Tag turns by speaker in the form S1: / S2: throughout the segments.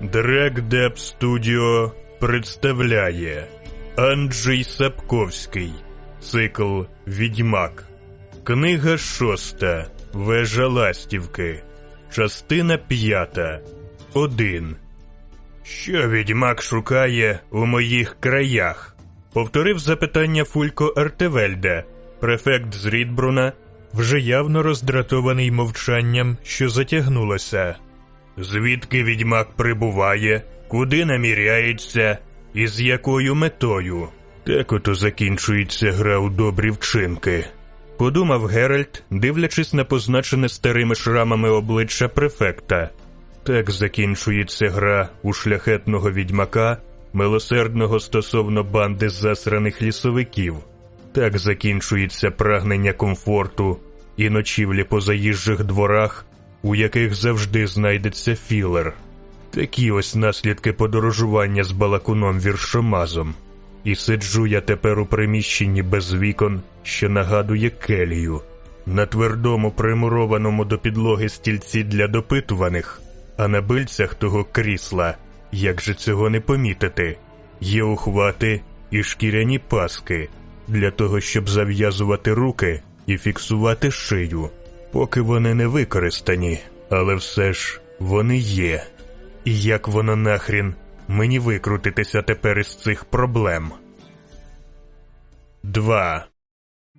S1: Дрекдеп Студіо представляє Анджей Сапковський. Цикл Відьмак. Книга шоста. Вежа Ластівки. Частина п'ята. Один. Що відьмак шукає у моїх краях? Повторив запитання Фулько Артевельде, префект з Рідбруна, вже явно роздратований мовчанням, що затягнулося. Звідки відьмак прибуває, куди наміряється і з якою метою? Так ото закінчується гра у добрі вчинки. Подумав Геральт, дивлячись на позначене старими шрамами обличчя префекта. Так закінчується гра у шляхетного відьмака, милосердного стосовно банди засраних лісовиків. Так закінчується прагнення комфорту і ночівлі по заїжджих дворах, у яких завжди знайдеться філер. Такі ось наслідки подорожування з балакуном віршомазом. І сиджу я тепер у приміщенні без вікон, що нагадує келію, на твердому примурованому до підлоги стільці для допитуваних, а на бильцях того крісла, як же цього не помітити, є ухвати і шкіряні паски для того, щоб зав'язувати руки і фіксувати шию, поки вони не використані, але все ж вони є. І як воно нахрін мені викрутитися тепер із цих проблем. 2.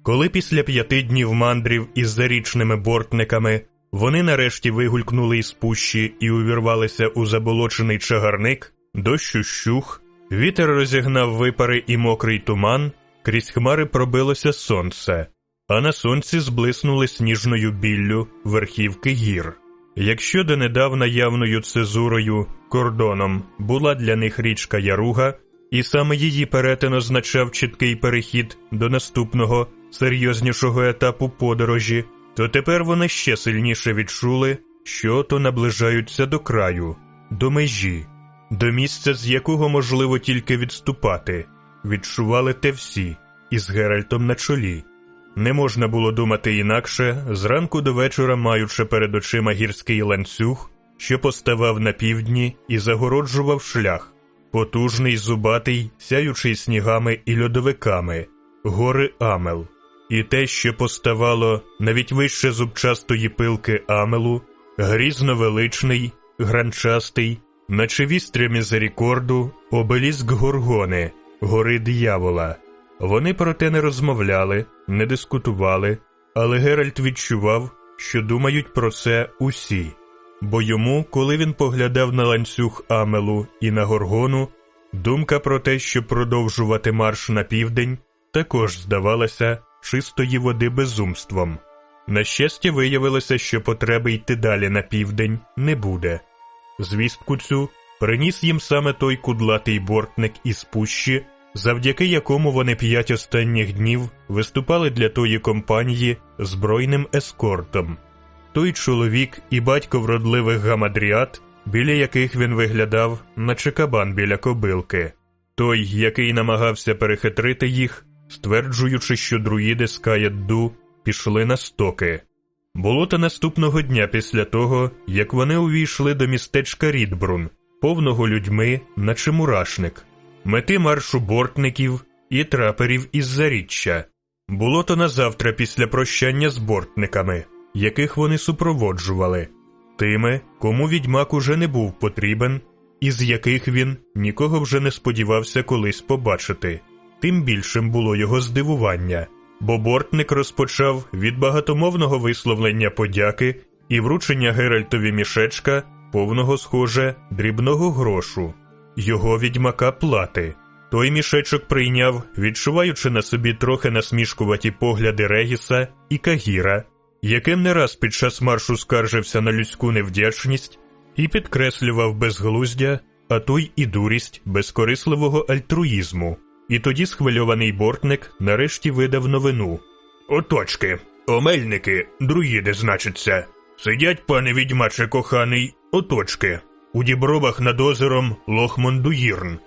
S1: Коли після п'яти днів мандрів із зарічними бортниками вони нарешті вигулькнули із пущі і увірвалися у заболочений чагарник, дощ ущух, вітер розігнав випари і мокрий туман, крізь хмари пробилося сонце, а на сонці зблиснули сніжною біллю верхівки гір. Якщо донедавна явною цезурою, кордоном була для них річка Яруга, і саме її перетин означав чіткий перехід до наступного серйознішого етапу подорожі, то тепер вони ще сильніше відчули, що то наближаються до краю, до межі, до місця, з якого можливо тільки відступати, відчували те всі, із Геральтом на чолі. Не можна було думати інакше, зранку до вечора маючи перед очима гірський ланцюг, що поставав на півдні і загороджував шлях, потужний, зубатий, сяючий снігами і льодовиками, гори Амел, і те, що поставало навіть вище зубчастої пилки Амелу, грізно величний, гранчастий, наче вістря мізерікорду, обеліск Горгони, гори диявола. Вони про те не розмовляли, не дискутували, але Геральт відчував, що думають про це усі, бо йому, коли він поглядав на ланцюг Амелу і на горгону, думка про те, щоб продовжувати марш на південь, також здавалася чистої води безумством. На щастя, виявилося, що потреби йти далі на південь не буде. Звістку цю приніс їм саме той кудлатий бортник із пущі завдяки якому вони п'ять останніх днів виступали для тої компанії збройним ескортом. Той чоловік і батько вродливих гамадріат, біля яких він виглядав, наче кабан біля кобилки, той, який намагався перехитрити їх, стверджуючи, що друїди з Каядду пішли на стоки. Було то наступного дня після того, як вони увійшли до містечка Рідбрун, повного людьми, наче мурашник мети маршу бортників і траперів із заріччя. Було то на завтра після прощання з бортниками, яких вони супроводжували, тими, кому відьмак уже не був потрібен, і з яких він нікого вже не сподівався колись побачити. Тим більшим було його здивування, бо бортник розпочав від багатомовного висловлення подяки і вручення Геральтові мішечка, повного схоже дрібного грошу його відьмака плати. Той мішечок прийняв, відчуваючи на собі трохи насмішкуваті погляди Регіса і Кагіра, яким не раз під час маршу скаржився на людську невдячність і підкреслював безглуздя, а то й і дурість безкорисливого альтруїзму. І тоді схвильований бортник нарешті видав новину. Оточки, омельники, друїди, значиться. Сидять, пане відьмаче коханий, оточки у дібровах над озером Лохмондуїрн,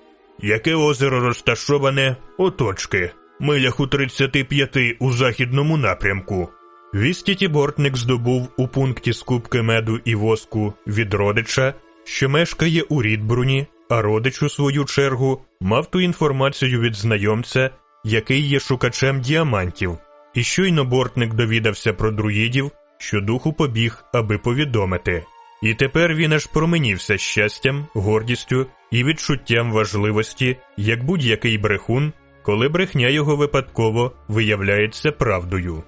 S1: яке озеро розташоване оточки, милях у 35 у західному напрямку. Вістіті бортник здобув у пункті скупки меду і воску від родича, що мешкає у Рідбруні, а родич, у свою чергу, мав ту інформацію від знайомця, який є шукачем діамантів, і щойно бортник довідався про друїдів, що духу побіг, аби повідомити. І тепер він аж променівся щастям, гордістю і відчуттям важливості, як будь-який брехун, коли брехня його випадково виявляється правдою.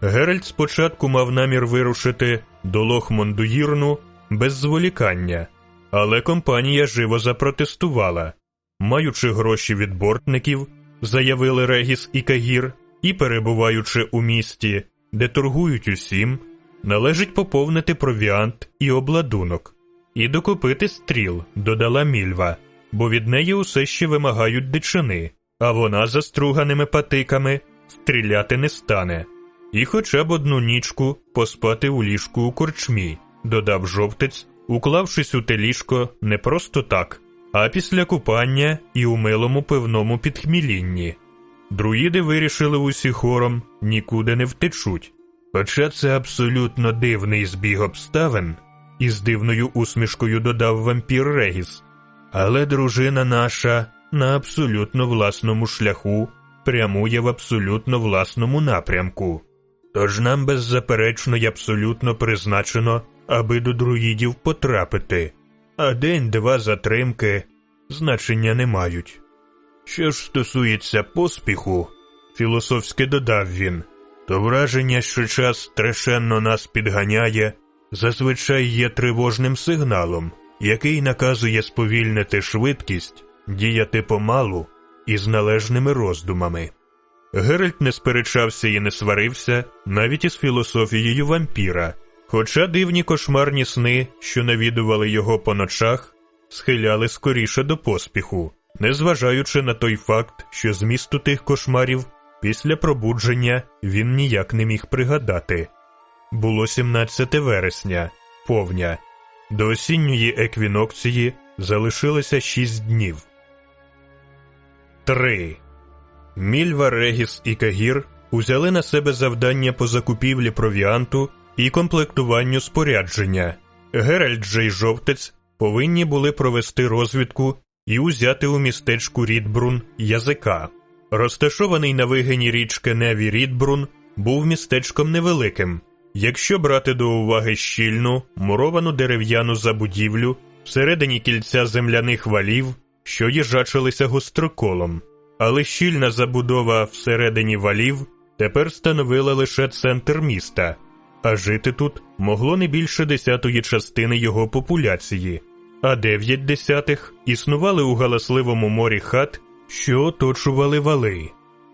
S1: Геральт спочатку мав намір вирушити до Лохмондуїрну без зволікання, але компанія живо запротестувала. Маючи гроші від бортників, заявили Регіс і Кагір, і перебуваючи у місті, де торгують усім, належить поповнити провіант і обладунок, і докупити стріл, додала мільва, бо від неї усе ще вимагають дичини, а вона за струганими патиками стріляти не стане. І хоча б одну нічку поспати у ліжку у корчмі, додав жовтець, уклавшись у те ліжко не просто так, а після купання і у милому пивному підхмілінні. Друїди вирішили усі хором нікуди не втечуть. Хоча це абсолютно дивний збіг обставин, із дивною усмішкою додав вампір Регіс. Але дружина наша на абсолютно власному шляху прямує в абсолютно власному напрямку. Тож нам беззаперечно й абсолютно призначено, аби до друїдів потрапити, а день-два затримки значення не мають. Що ж стосується поспіху, філософськи додав він, то враження, що час страшенно нас підганяє, зазвичай є тривожним сигналом, який наказує сповільнити швидкість, діяти помалу і з належними роздумами. Геральт не сперечався і не сварився навіть із філософією вампіра, хоча дивні кошмарні сни, що навідували його по ночах, схиляли скоріше до поспіху, незважаючи на той факт, що змісту тих кошмарів після пробудження він ніяк не міг пригадати. Було 17 вересня, повня. До осінньої еквінокції залишилося 6 днів. 3. Мільва, Регіс і Кагір узяли на себе завдання по закупівлі провіанту і комплектуванню спорядження. Геральт же й жовтець повинні були провести розвідку і узяти у містечку Рідбрун язика. Розташований на вигині річки Неві Рідбрун був містечком невеликим. Якщо брати до уваги щільну, муровану дерев'яну забудівлю всередині кільця земляних валів, що їжачилися гостроколом але щільна забудова всередині валів тепер становила лише центр міста, а жити тут могло не більше десятої частини його популяції, а дев'ять десятих існували у галасливому морі хат, що оточували вали,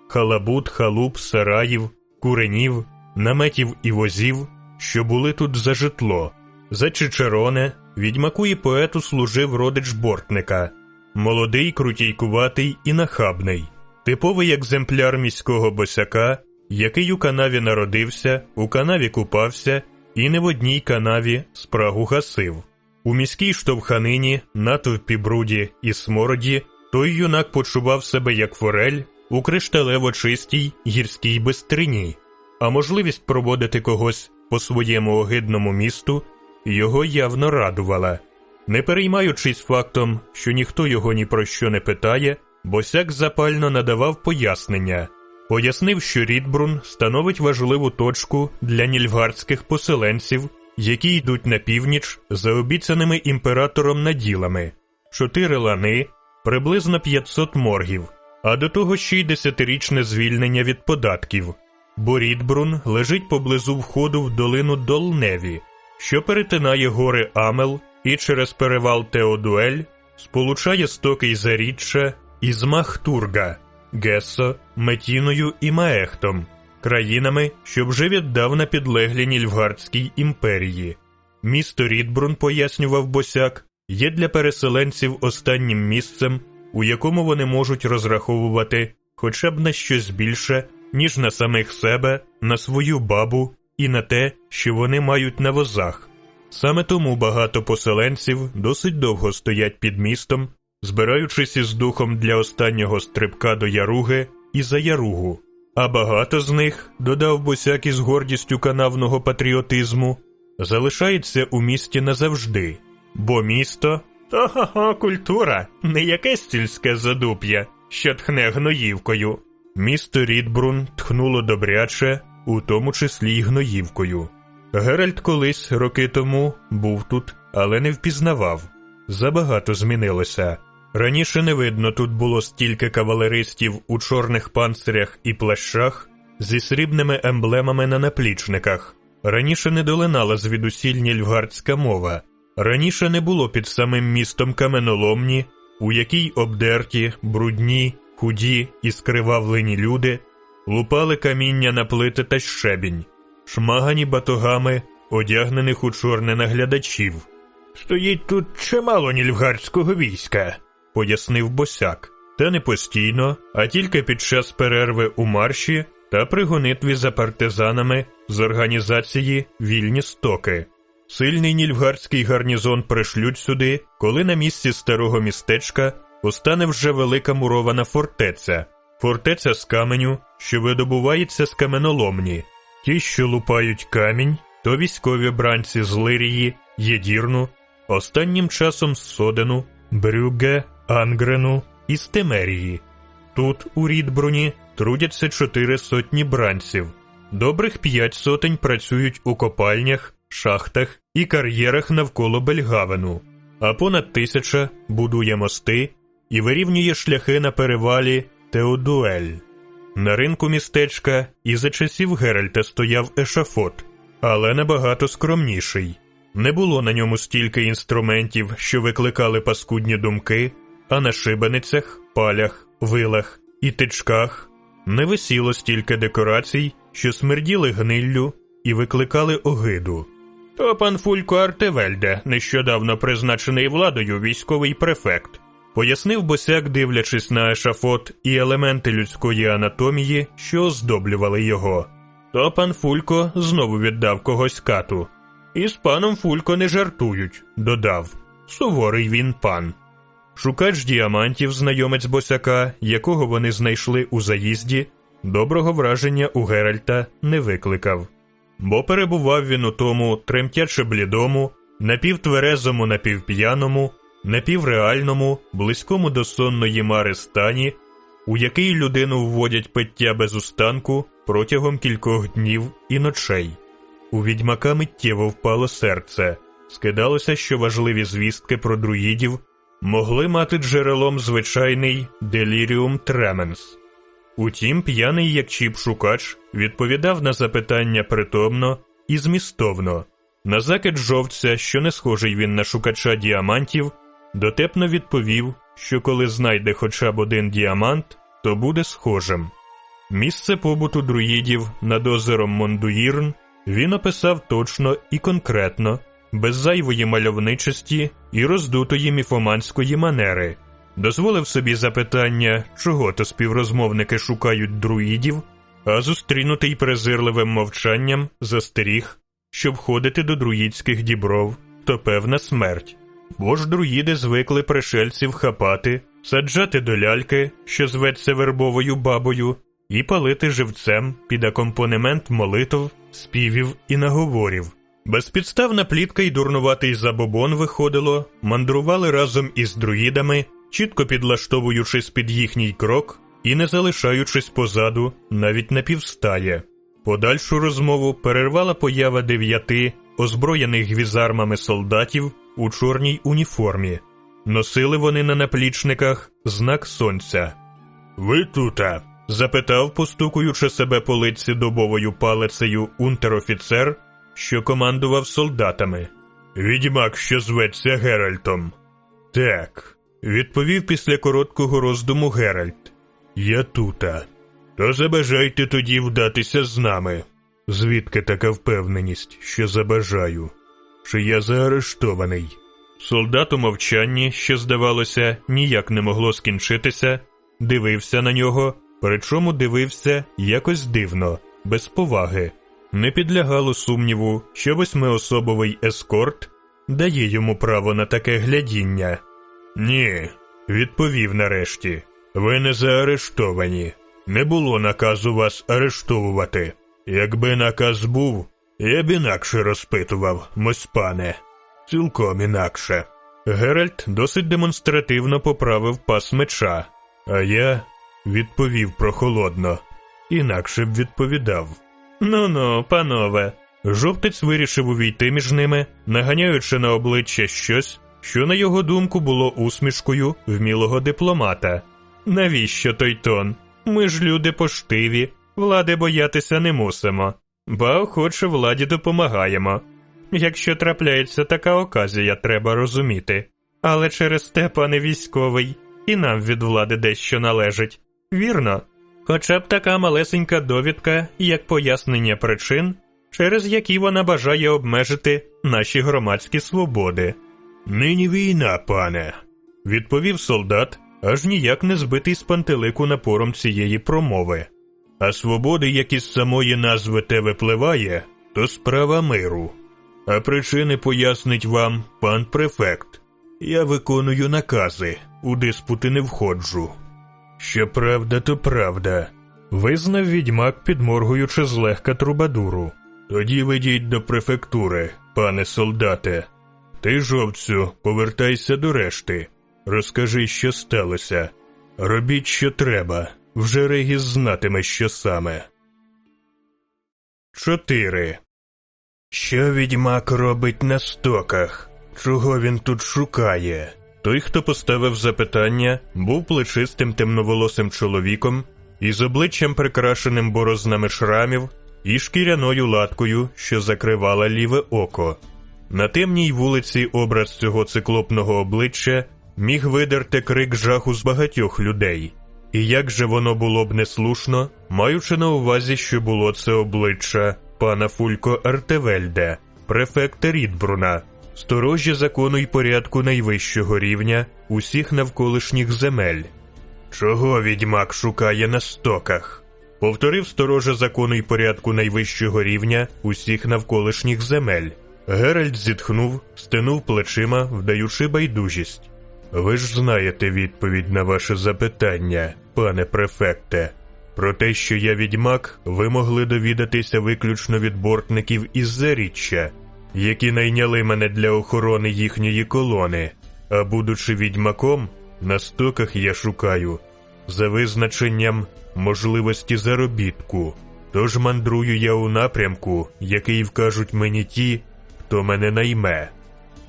S1: халабут, халуп, сараїв, куренів, наметів і возів, що були тут за житло. За Чичероне відьмаку і поету служив родич бортника. Молодий, крутійкуватий і нахабний, типовий екземпляр міського босяка, який у канаві народився, у канаві купався і не в одній канаві спрагу гасив. У міській штовханині, натовпі бруді і смороді, той юнак почував себе як форель у кришталево чистій гірській бистрині, а можливість проводити когось по своєму огидному місту його явно радувала. Не переймаючись фактом, що ніхто його ні про що не питає, босяк запально надавав пояснення, пояснив, що Рідбрун становить важливу точку для нільфгардських поселенців, які йдуть на північ за обіцяними імператором наділами, чотири лани, приблизно 500 моргів, а до того ще й десятирічне звільнення від податків, бо Рідбрун лежить поблизу входу в долину Долневі, що перетинає гори Амел і через перевал Теодуель сполучає стоки й заріччя із Махтурга, Гессо, Метіною і Маехтом, країнами, що вже віддавна підлеглі Нільфгардській імперії. Місто Рідбрун, пояснював босяк, є для переселенців останнім місцем, у якому вони можуть розраховувати хоча б на щось більше, ніж на самих себе, на свою бабу і на те, що вони мають на возах. Саме тому багато поселенців досить довго стоять під містом, збираючись із духом для останнього стрибка до яруги і за яругу. А багато з них, додав босяк із гордістю канавного патріотизму, залишається у місті назавжди, бо місто то ха-ха, культура, не якесь сільське задуп'я, що тхне гноївкою. Місто Рідбрун тхнуло добряче, у тому числі й гноївкою. Геральт колись роки тому був тут, але не впізнавав. Забагато змінилося. Раніше не видно тут було стільки кавалеристів у чорних панцирях і плащах зі срібними емблемами на наплічниках. Раніше не долинала звідусіль нільфгардська мова. Раніше не було під самим містом каменоломні, у якій обдерті, брудні, худі і скривавлені люди лупали каміння на плити та щебінь, шмагані батогами, одягнених у чорне наглядачів. Стоїть тут чимало нільфгардського війська, пояснив босяк, та не постійно, а тільки під час перерви у марші та при гонитві за партизанами з організації Вільні стоки. Сильний нільфгардський гарнізон пришлють сюди, коли на місці старого містечка постане вже велика мурована фортеця, фортеця з каменю, що видобувається з каменоломні. Ті, що лупають камінь, то військові бранці з Лирії, Єдірну, останнім часом з Содену, Брюгге, Ангрену і Стемерії. Тут, у Рідбруні, трудяться чотири сотні бранців, добрих п'ять сотень працюють у копальнях, шахтах і кар'єрах навколо Бельгавену, а понад тисяча будує мости і вирівнює шляхи на перевалі Теодуель. На ринку містечка і за часів Геральта стояв ешафот, але набагато скромніший. Не було на ньому стільки інструментів, що викликали паскудні думки, а на шибеницях, палях, вилах і тичках не висіло стільки декорацій, що смерділи гниллю і викликали огиду. То пан Фулько Артевельде, нещодавно призначений владою військовий префект, пояснив босяк, дивлячись на ешафот і елементи людської анатомії, що оздоблювали його. То пан Фулько знову віддав когось кату. І з паном Фулько не жартують, додав. Суворий він пан. Шукач діамантів, знайомець босяка, якого вони знайшли у заїзді, доброго враження у Геральта не викликав. Бо перебував він у тому тремтяче блідому, напівтверезому, напівп'яному, напівреальному, близькому до сонної мари стані, у який людину вводять пиття без устанку протягом кількох днів і ночей. У відьмака миттєво впало серце, скидалося, що важливі звістки про друїдів могли мати джерелом звичайний деліріум тременс. Утім, п'яний як чіп шукач відповідав на запитання притомно і змістовно. На закид жовця, що не схожий він на шукача діамантів, дотепно відповів, що коли знайде хоча б один діамант, то буде схожим. Місце побуту друїдів над озером Мондуїрн він описав точно і конкретно, без зайвої мальовничості і роздутої міфоманської манери, дозволив собі запитання, чого то співрозмовники шукають друїдів, а зустрінутий презирливим мовчанням застеріг, що входити до друїдських дібров то певна смерть. Бо ж друїди звикли пришельців хапати, саджати до ляльки, що зветься вербовою бабою, і палити живцем під акомпанемент молитв, співів і наговорів. Безпідставна плітка й дурнуватий забобон виходило, мандрували разом із друїдами, чітко підлаштовуючись під їхній крок і не залишаючись позаду навіть на півстає. Подальшу розмову перервала поява дев'яти озброєних гвізармами солдатів у чорній уніформі. Носили вони на наплічниках знак сонця. Ви тута? запитав, постукуючи себе по лиці добовою палицею унтерофіцер, що командував солдатами. Відьмак, що зветься Геральтом. Так, відповів після короткого роздуму Геральт. Я тута. То забажайте тоді вдатися з нами. Звідки така впевненість, що забажаю? Чи я заарештований? Солдат у мовчанні, що, здавалося, ніяк не могло скінчитися, дивився на нього, причому дивився якось дивно, без поваги. Не підлягало сумніву, що восьмиособовий ескорт дає йому право на таке глядіння. Ні, відповів нарешті. Ви не заарештовані. Не було наказу вас арештовувати. Якби наказ був, я б інакше розпитував, мось пане. Цілком інакше. Геральт досить демонстративно поправив пас меча, а я відповів прохолодно, інакше б відповідав. Ну ну, панове. Жовтець вирішив увійти між ними, наганяючи на обличчя щось, що, на його думку, було усмішкою вмілого дипломата. Навіщо той тон? Ми ж люди поштиві, влади боятися не мусимо, ба охоче владі допомагаємо. Якщо трапляється така оказія, треба розуміти. Але через те, пане військовий, і нам від влади дещо належить. Вірно. Хоча б така малесенька довідка, як пояснення причин, через які вона бажає обмежити наші громадські свободи. Нині війна, пане, відповів солдат, аж ніяк не збитий з пантелику напором цієї промови. А свободи, які з самої назви те випливає, то справа миру. А причини пояснить вам пан префект. Я виконую накази, у диспути не входжу. Що правда, то правда, визнав відьмак, підморгуючи злегка трубадуру. Тоді ведіть до префектури, пане солдате. Ти, жовцю, повертайся до решти. Розкажи, що сталося. Робіть, що треба. Вже Регіс знатиме, що саме. 4. Що відьмак робить на стоках? Чого він тут шукає? Той, хто поставив запитання, був плечистим темноволосим чоловіком із обличчям прикрашеним борознами шрамів і шкіряною латкою, що закривала ліве око. На темній вулиці образ цього циклопного обличчя міг видерти крик жаху з багатьох людей. І як же воно було б неслушно, маючи на увазі, що було це обличчя пана Фулько Артевельде, префекта Рідбруна, сторожі закону й порядку найвищого рівня усіх навколишніх земель. Чого відьмак шукає на стоках? Повторив сторожа закону й порядку найвищого рівня усіх навколишніх земель. Геральт зітхнув, стинув плечима, вдаючи байдужість. Ви ж знаєте відповідь на ваше запитання, пане префекте. Про те, що я відьмак, ви могли довідатися виключно від бортників із заріччя, які найняли мене для охорони їхньої колони, а будучи відьмаком, на стоках я шукаю за визначенням можливості заробітку. Тож мандрую я у напрямку, який вкажуть мені ті, хто мене найме.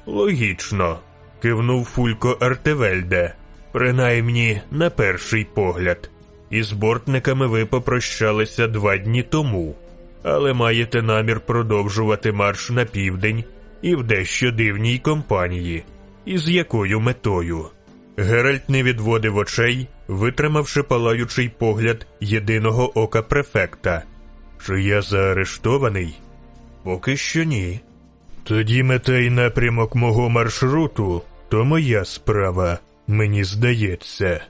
S1: Логічно, кивнув Фулько Артевельде, принаймні на перший погляд. Із бортниками ви попрощалися два дні тому, але маєте намір продовжувати марш на південь і в дещо дивній компанії. Із якою метою? Геральт не відводив очей, витримавши палаючий погляд єдиного ока префекта. Чи я заарештований? Поки що ні. Тоді мета й напрямок мого маршруту то моя справа, мені здається.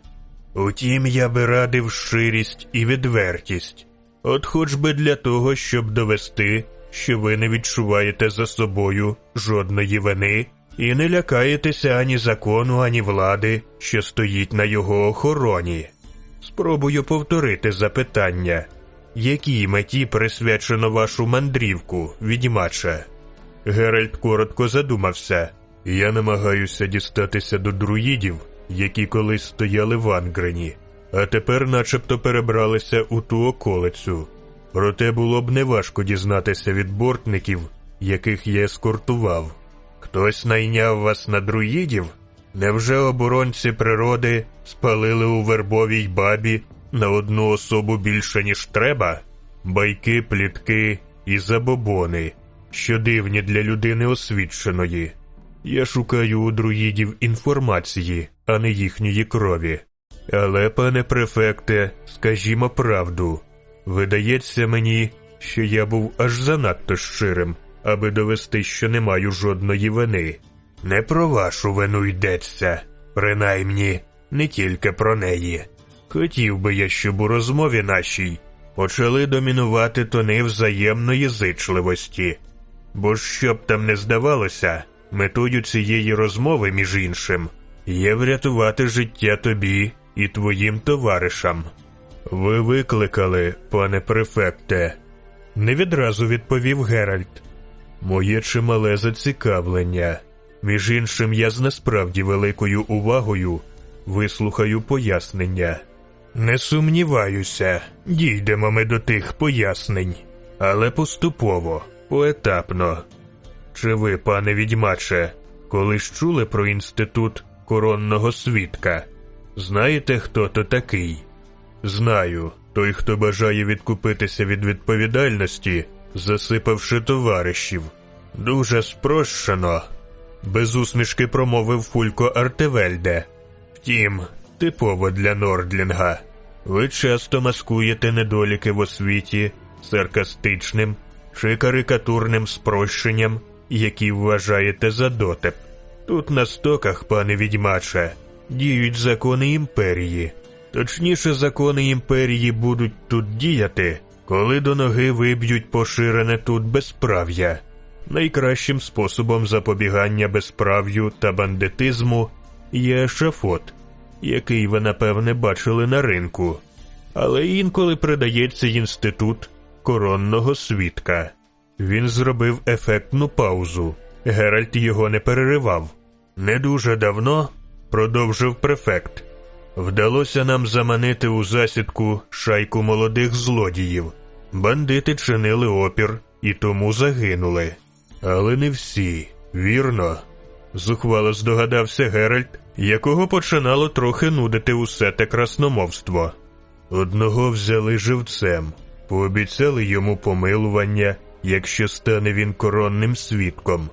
S1: Утім, я би радив щирість і відвертість, от хоч би для того, щоб довести, що ви не відчуваєте за собою жодної вини і не лякаєтеся ані закону, ані влади, що стоїть на його охороні. Спробую повторити запитання, якій меті присвячено вашу мандрівку, відьмача? Геральт коротко задумався. Я намагаюся дістатися до друїдів, які колись стояли в Ангрені, а тепер начебто перебралися у ту околицю. Проте було б неважко дізнатися від бортників, яких я ескортував. Хтось найняв вас на друїдів? Невже оборонці природи спалили у вербовій бабі на одну особу більше, ніж треба? Байки, плітки і забобони, що дивні для людини освіченої. Я шукаю у друїдів інформації, а не їхньої крові. Але, пане префекте, скажімо правду, видається мені, що я був аж занадто щирим, аби довести, що не маю жодної вини. Не про вашу вину йдеться, принаймні не тільки про неї. Хотів би я, щоб у розмові нашій почали домінувати тони взаємної зичливості, бо що б там не здавалося. Метою цієї розмови, між іншим, є врятувати життя тобі і твоїм товаришам. Ви викликали, пане префекте, не відразу відповів Геральт. Моє чимале зацікавлення. Між іншим, я з насправді великою увагою вислухаю пояснення. Не сумніваюся, дійдемо ми до тих пояснень, але поступово, поетапно. Чи ви, пане відьмаче, колись чули про інститут коронного свідка? Знаєте, хто то такий? Знаю, той, хто бажає відкупитися від відповідальності, засипавши товаришів. Дуже спрощено, без усмішки промовив Фулько Артевельде. Втім, типово для Нордлінга. Ви часто маскуєте недоліки в освіті саркастичним чи карикатурним спрощенням, які вважаєте за дотеп. Тут на стоках, пане відьмаче, діють закони імперії. Точніше, закони імперії будуть тут діяти, коли до ноги виб'ють поширене тут безправ'я. Найкращим способом запобігання безправ'ю та бандитизму є шафот, який ви напевне бачили на ринку, але інколи придається інститут коронного свідка. Він зробив ефектну паузу. Геральт його не переривав. Не дуже давно, продовжив префект, вдалося нам заманити у засідку шайку молодих злодіїв. Бандити чинили опір і тому загинули. Але не всі, вірно. Зухвало здогадався Геральт, якого починало трохи нудити усе те красномовство. Одного взяли живцем, пообіцяли йому помилування, якщо стане він коронним свідком.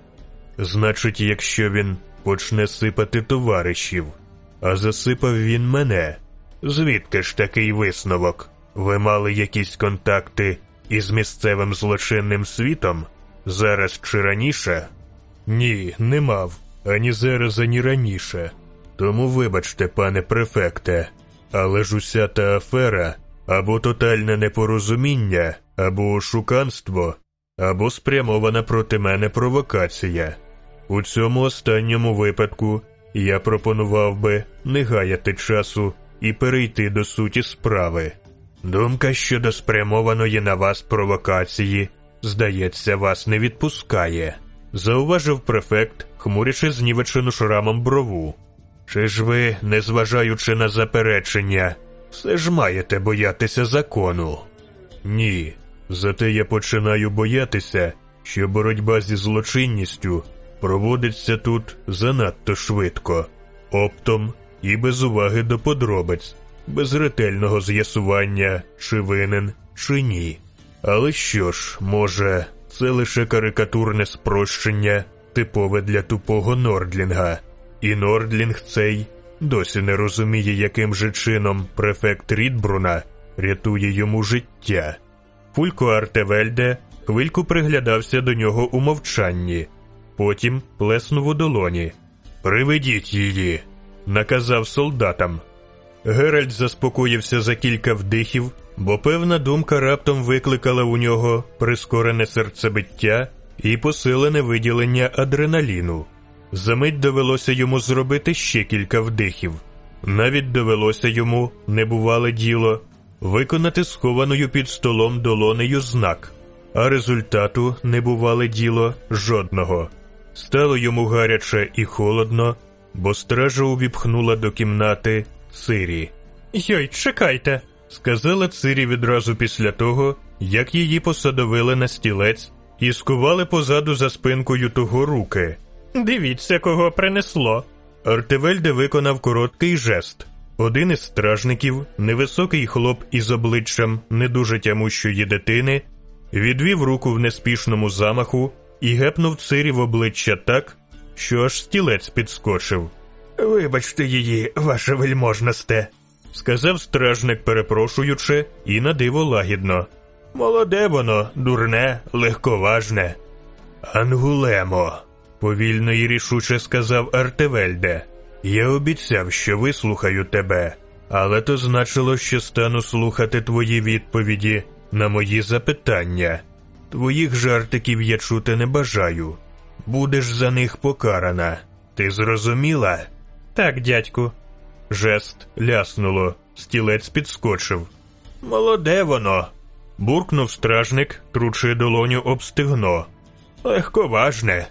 S1: Значить, якщо він почне сипати товаришів, а засипав він мене. Звідки ж такий висновок? Ви мали якісь контакти із місцевим злочинним світом? Зараз чи раніше? Ні, не мав. Ані зараз, ані раніше. Тому вибачте, пане префекте, але ж уся та афера або тотальне непорозуміння, або ошуканство, або спрямована проти мене провокація. У цьому останньому випадку я пропонував би не гаяти часу і перейти до суті справи. Думка щодо спрямованої на вас провокації, здається, вас не відпускає, зауважив префект, хмурячи знівечену шрамом брову. Чи ж ви, незважаючи на заперечення, все ж маєте боятися закону? Ні. Зате я починаю боятися, що боротьба зі злочинністю проводиться тут занадто швидко, оптом і без уваги до подробиць, без ретельного з'ясування, чи винен, чи ні. Але що ж, може, це лише карикатурне спрощення, типове для тупого Нордлінга, і Нордлінг цей досі не розуміє, яким же чином префект Рідбруна рятує йому життя. Фулько Артевельде хвильку приглядався до нього у мовчанні, потім плеснув у долоні. Приведіть її, наказав солдатам. Геральт заспокоївся за кілька вдихів, бо певна думка раптом викликала у нього прискорене серцебиття і посилене виділення адреналіну. Замить довелося йому зробити ще кілька вдихів. Навіть довелося йому, небувале діло, виконати схованою під столом долонею знак, а результату небувале діло жодного. Стало йому гаряче і холодно, бо стража увіпхнула до кімнати Сирі. Йой, чекайте, сказала Цирі відразу після того, як її посадовили на стілець і скували позаду за спинкою того руки. Дивіться, кого принесло. Артевельде виконав короткий жест. Один із стражників, невисокий хлоп із обличчям не дуже тямущої дитини, відвів руку в неспішному замаху і гепнув цирі в обличчя так, що аж стілець підскочив. Вибачте її, ваше вельможносте, сказав стражник, перепрошуючи, і на диво лагідно. Молоде воно, дурне, легковажне. Ангулемо, повільно і рішуче сказав Артевельде. Я обіцяв, що вислухаю тебе, але то значило, що стану слухати твої відповіді на мої запитання. Твоїх жартиків я чути не бажаю. Будеш за них покарана. Ти зрозуміла? Так, дядьку. Жест ляснуло, стілець підскочив. Молоде воно. буркнув стражник, тручи долоню об стегно. Легковажне.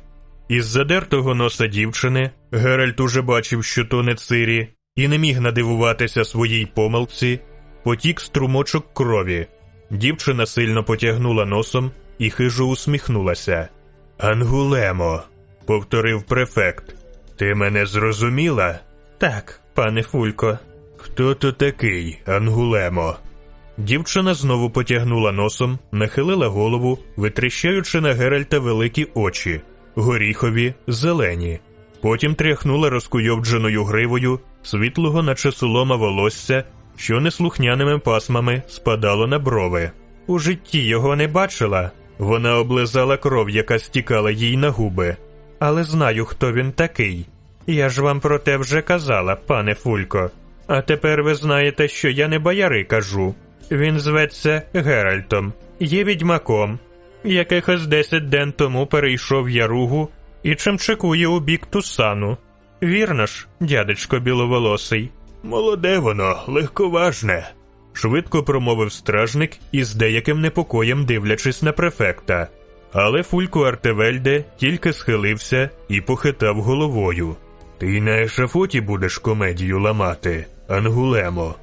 S1: Із задертого носа дівчини Геральт уже бачив, що то не цирі, і не міг надивуватися своїй помилці, потік струмочок крові. Дівчина сильно потягнула носом і хижо усміхнулася. Ангулемо, повторив префект. Ти мене зрозуміла? Так, пане Фулько. Хто то такий, Ангулемо? Дівчина знову потягнула носом, нахилила голову, витріщаючи на Геральта великі очі, горіхові, зелені. Потім тряхнула розкуйовдженою гривою світлого, наче солома волосся, що неслухняними пасмами спадало на брови. У житті його не бачила. Вона облизала кров, яка стікала їй на губи. Але знаю, хто він такий. Я ж вам про те вже казала, пане Фулько. А тепер ви знаєте, що я не бояри кажу. Він зветься Геральтом, є відьмаком. Якихось десять ден тому перейшов яругу і чимчикує у бік Тусану. Вірно ж, дядечко біловолосий. Молоде воно, легковажне, швидко промовив стражник із деяким непокоєм дивлячись на префекта. Але Фулько Артевельде тільки схилився і похитав головою. Ти на ешафоті будеш комедію ламати, Ангулемо.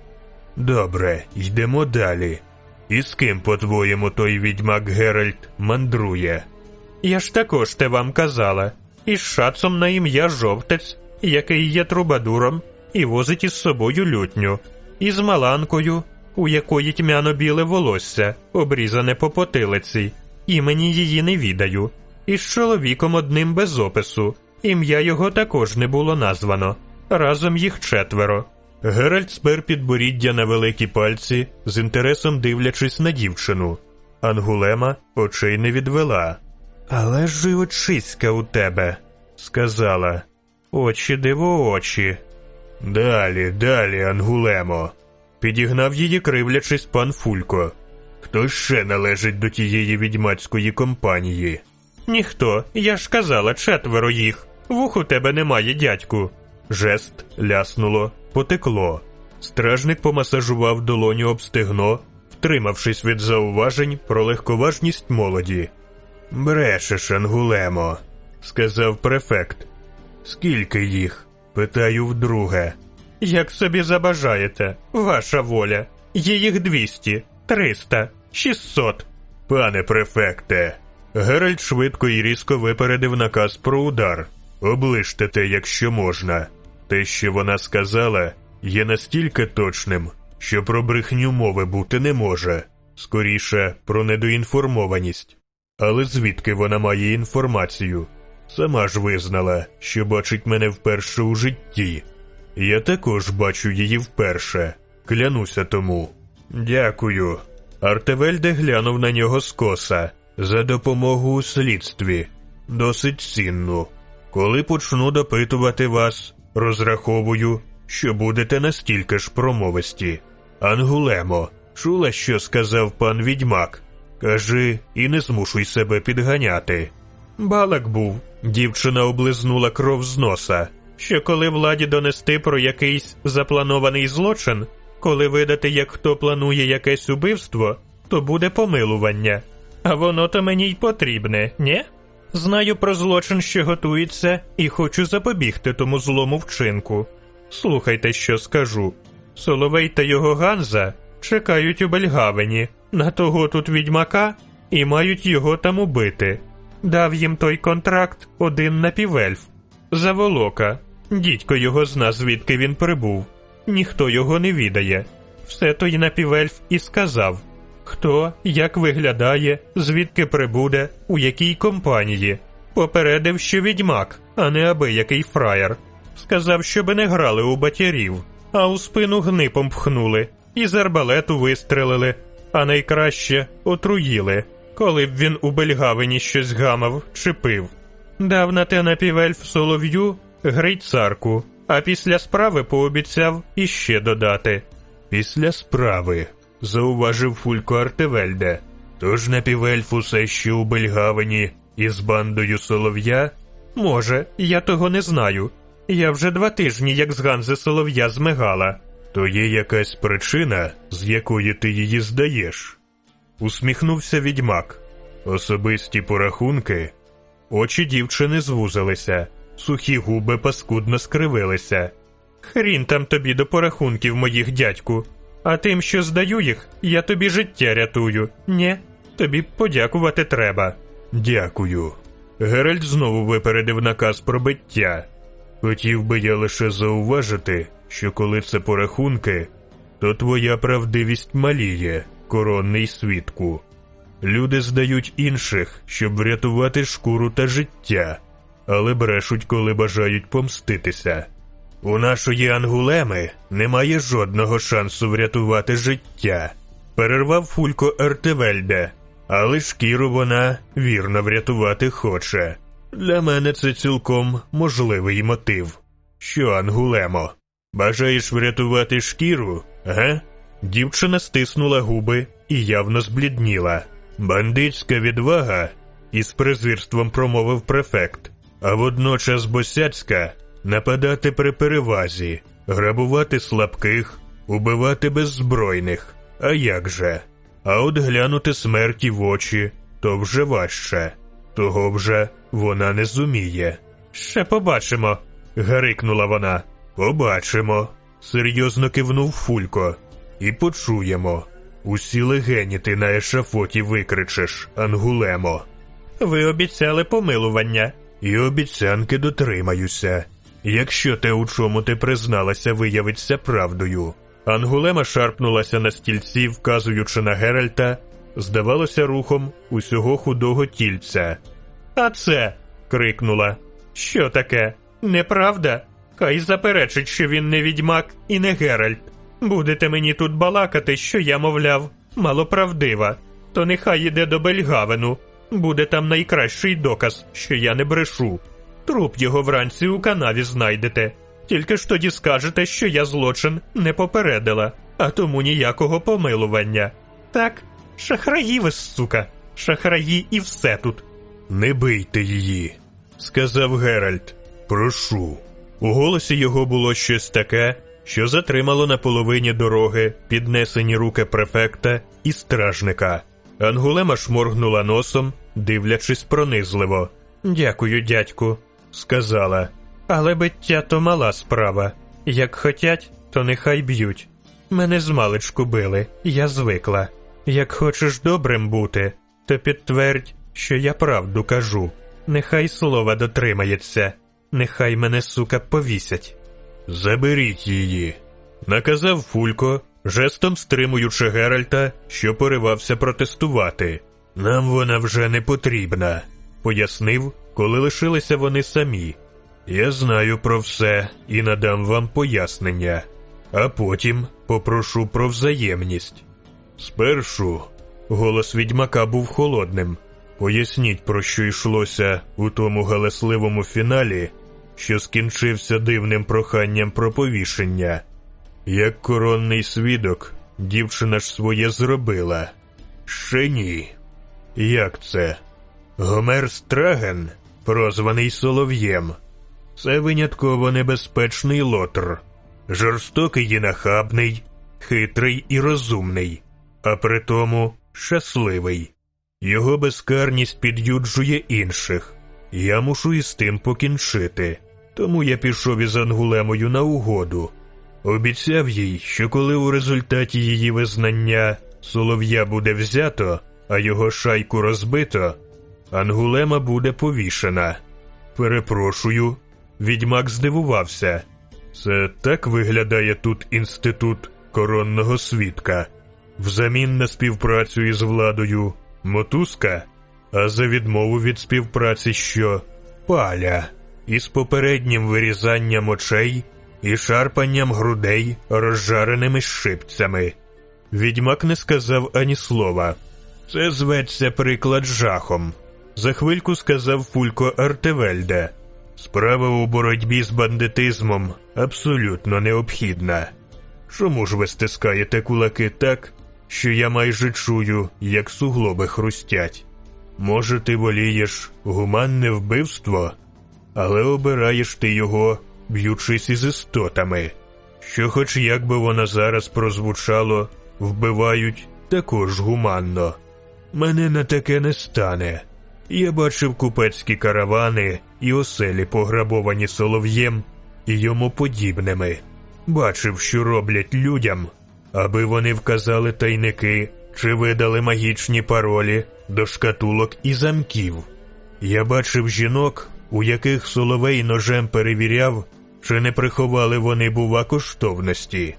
S1: Добре, йдемо далі. І з ким, по-твоєму, той відьмак Геральт мандрує? Я ж також те вам казала. Із шацом на ім'я жовтець, який є трубадуром, і возить із собою лютню, і з маланкою, у якої тьмяно біле волосся, обрізане по потилиці, імені її не відаю, і з чоловіком одним без опису. Ім'я його також не було названо. Разом їх четверо. Геральт спер підборіддя на великі пальці, з інтересом дивлячись на дівчину. Ангулема очей не відвела. Але ж і очиська у тебе, сказала. Очі диво очі. Далі, далі, Ангулемо. Підігнав її, кривлячись пан Фулько. Хто ще належить до тієї відьмацької компанії? Ніхто, я ж казала, четверо їх. Вух у тебе немає, дядьку. Жест ляснуло, потекло. Стражник помасажував долоню об стегно, втримавшись від зауважень про легковажність молоді. Брешеш, Ангулемо, сказав префект. Скільки їх? питаю вдруге. Як собі забажаєте, ваша воля. Є їх двісті, триста, шістсот. Пане префекте. Геральт швидко і різко випередив наказ про удар. Оближте те, якщо можна. Те, що вона сказала, є настільки точним, що про брехню мови бути не може, скоріше про недоінформованість. Але звідки вона має інформацію? Сама ж визнала, що бачить мене вперше у житті. Я також бачу її вперше, клянуся тому. Дякую. Артевельде глянув на нього скоса за допомогу у слідстві. Досить цінну. Коли почну допитувати вас, розраховую, що будете настільки ж промовисті. Ангулемо, чула, що сказав пан відьмак? Кажи і не змушуй себе підганяти. Балак був, дівчина облизнула кров з носа, що коли владі донести про якийсь запланований злочин, коли видати, як хто планує якесь убивство, то буде помилування. А воно то мені й потрібне, ні? Знаю про злочин, що готується, і хочу запобігти тому злому вчинку. Слухайте, що скажу. Соловей та його Ганза чекають у Бельгавені на того тут відьмака і мають його там убити. Дав їм той контракт один напівельф. Заволока. Дідько його зна, звідки він прибув. Ніхто його не відає. Все той напівельф і сказав хто, як виглядає, звідки прибуде, у якій компанії. Попередив, що відьмак, а не аби який фраєр. Сказав, щоби не грали у батярів, а у спину гнипом пхнули, і з арбалету вистрелили, а найкраще отруїли, коли б він у Бельгавені щось гамав чи пив. Дав на те напівельф солов'ю грейцарку, а після справи пообіцяв іще додати. Після справи, зауважив Фулько Артевельде. Тож напівельф усе ще у Бельгавені із бандою солов'я? Може, я того не знаю. Я вже два тижні, як з Ганзи солов'я змигала. То є якась причина, з якої ти її здаєш? Усміхнувся відьмак. Особисті порахунки? Очі дівчини звузилися, сухі губи паскудно скривилися. Хрін там тобі до порахунків моїх дядьку. А тим, що здаю їх, я тобі життя рятую. Нє, тобі подякувати треба. Дякую. Геральт знову випередив наказ про биття. Хотів би я лише зауважити, що коли це порахунки, то твоя правдивість маліє, коронний свідку. Люди здають інших, щоб врятувати шкуру та життя, але брешуть, коли бажають помститися. У нашої ангулеми немає жодного шансу врятувати життя, перервав Фулько Ертевельде, але шкіру вона вірно врятувати хоче. Для мене це цілком можливий мотив. Що, Ангулемо, бажаєш врятувати шкіру, га? Дівчина стиснула губи і явно зблідніла. Бандитська відвага із презирством промовив префект, а водночас босяцька нападати при перевазі, грабувати слабких, убивати беззбройних. А як же? А от глянути смерті в очі то вже важче. Того вже вона не зуміє. Ще побачимо, гарикнула вона. Побачимо, серйозно кивнув Фулько. І почуємо. Усі легені ти на ешафоті викричеш, Ангулемо. Ви обіцяли помилування. І обіцянки дотримаюся. Якщо те, у чому ти призналася, виявиться правдою. Ангулема шарпнулася на стільці, вказуючи на Геральта, здавалося, рухом усього худого тільця. А це. крикнула. Що таке? Неправда? Хай заперечить, що він не відьмак і не Геральт. Будете мені тут балакати, що я, мовляв, малоправдива, то нехай іде до Бельгавену. Буде там найкращий доказ, що я не брешу. Труп його вранці у канаві знайдете. Тільки ж тоді скажете, що я злочин не попередила, а тому ніякого помилування. Так, шахраї ви, сука, шахраї і все тут. Не бийте її, сказав Геральт. Прошу. У голосі його було щось таке, що затримало на половині дороги піднесені руки префекта і стражника. Ангулема шморгнула носом, дивлячись пронизливо. Дякую, дядьку, сказала. Але биття то мала справа. Як хотять, то нехай б'ють. Мене змалечку били, я звикла. Як хочеш добрим бути, то підтвердь, що я правду кажу. Нехай слова дотримається, нехай мене сука повісять. Заберіть її, наказав Фулько, жестом стримуючи Геральта, що поривався протестувати. Нам вона вже не потрібна, пояснив, коли лишилися вони самі. Я знаю про все і надам вам пояснення, а потім попрошу про взаємність. Спершу голос відьмака був холодним. Поясніть, про що йшлося у тому галасливому фіналі, що скінчився дивним проханням про повішення. Як коронний свідок, дівчина ж своє зробила. Ще ні. Як це? Гомер Страген, прозваний Солов'єм. Це винятково небезпечний лотр, жорстокий і нахабний, хитрий і розумний, а при тому щасливий. Його безкарність під'юджує інших. Я мушу із тим покінчити, тому я пішов із Ангулемою на угоду. Обіцяв їй, що коли у результаті її визнання солов'я буде взято, а його шайку розбито, Ангулема буде повішена. Перепрошую, відьмак здивувався. Це так виглядає тут інститут коронного свідка. Взамін на співпрацю із владою мотузка, а за відмову від співпраці що паля, із попереднім вирізанням очей і шарпанням грудей розжареними шипцями. Відьмак не сказав ані слова. Це зветься приклад жахом. За хвильку сказав Фулько Артевельде. Справа у боротьбі з бандитизмом абсолютно необхідна. Чому ж ви стискаєте кулаки так, що я майже чую, як суглоби хрустять? Може, ти волієш гуманне вбивство, але обираєш ти його, б'ючись із істотами, що, хоч як би воно зараз прозвучало, вбивають також гуманно. Мене на таке не стане. Я бачив купецькі каравани і оселі, пограбовані солов'єм і йому подібними. Бачив, що роблять людям, аби вони вказали тайники чи видали магічні паролі до шкатулок і замків. Я бачив жінок, у яких соловей ножем перевіряв, чи не приховали вони, бува, коштовності.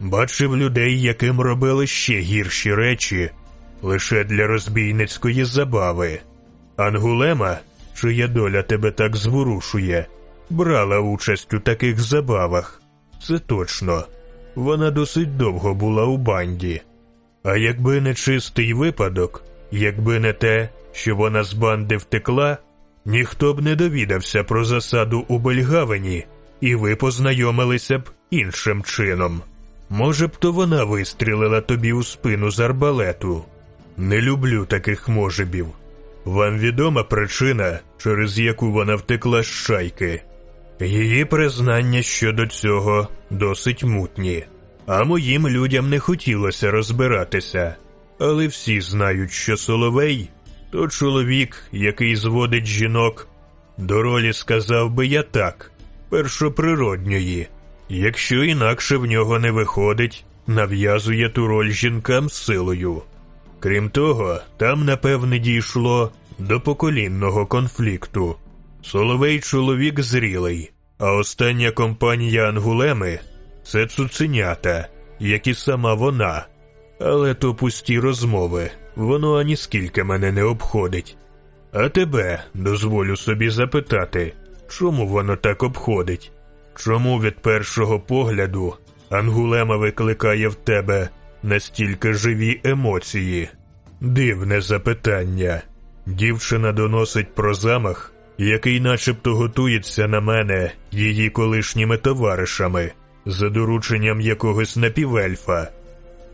S1: Бачив людей, яким робили ще гірші речі лише для розбійницької забави. Ангулема, чия доля тебе так зворушує, брала участь у таких забавах. Це точно. Вона досить довго була у банді. А якби не чистий випадок, якби не те, що вона з банди втекла, ніхто б не довідався про засаду у Бельгавені, і ви познайомилися б іншим чином. Може б, то вона вистрілила тобі у спину з арбалету. Не люблю таких можебів. Вам відома причина, через яку вона втекла з шайки. Її признання щодо цього досить мутні, а моїм людям не хотілося розбиратися. Але всі знають, що Соловей то чоловік, який зводить жінок. До ролі сказав би я так, першоприродньої. Якщо інакше в нього не виходить, нав'язує ту роль жінкам силою. Крім того, там, напевне, дійшло до поколінного конфлікту. Соловей чоловік зрілий, а остання компанія Ангулеми це цуценята, як і сама вона. Але то пусті розмови, воно аніскільки мене не обходить. А тебе дозволю собі запитати, чому воно так обходить? Чому від першого погляду Ангулема викликає в тебе настільки живі емоції? Дивне запитання. Дівчина доносить про замах, який начебто готується на мене її колишніми товаришами, за дорученням якогось напівельфа.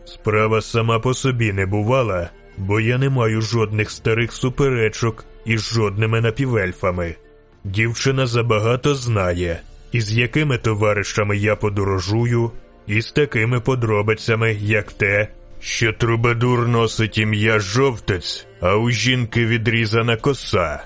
S1: Справа сама по собі не бувала, бо я не маю жодних старих суперечок із жодними напівельфами. Дівчина забагато знає, із якими товаришами я подорожую, і з такими подробицями, як те, що трубадур носить ім'я жовтець, а у жінки відрізана коса.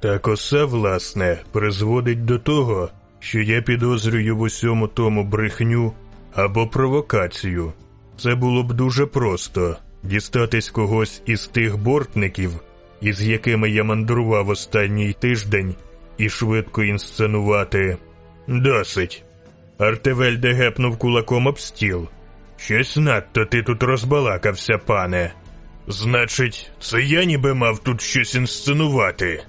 S1: Та коса, власне, призводить до того, що я підозрюю в усьому тому брехню або провокацію. Це було б дуже просто дістатись когось із тих бортників, із якими я мандрував останній тиждень, і швидко інсценувати. Досить. Артевельде гепнув кулаком об стіл. Щось надто ти тут розбалакався, пане. Значить, це я ніби мав тут щось інсценувати.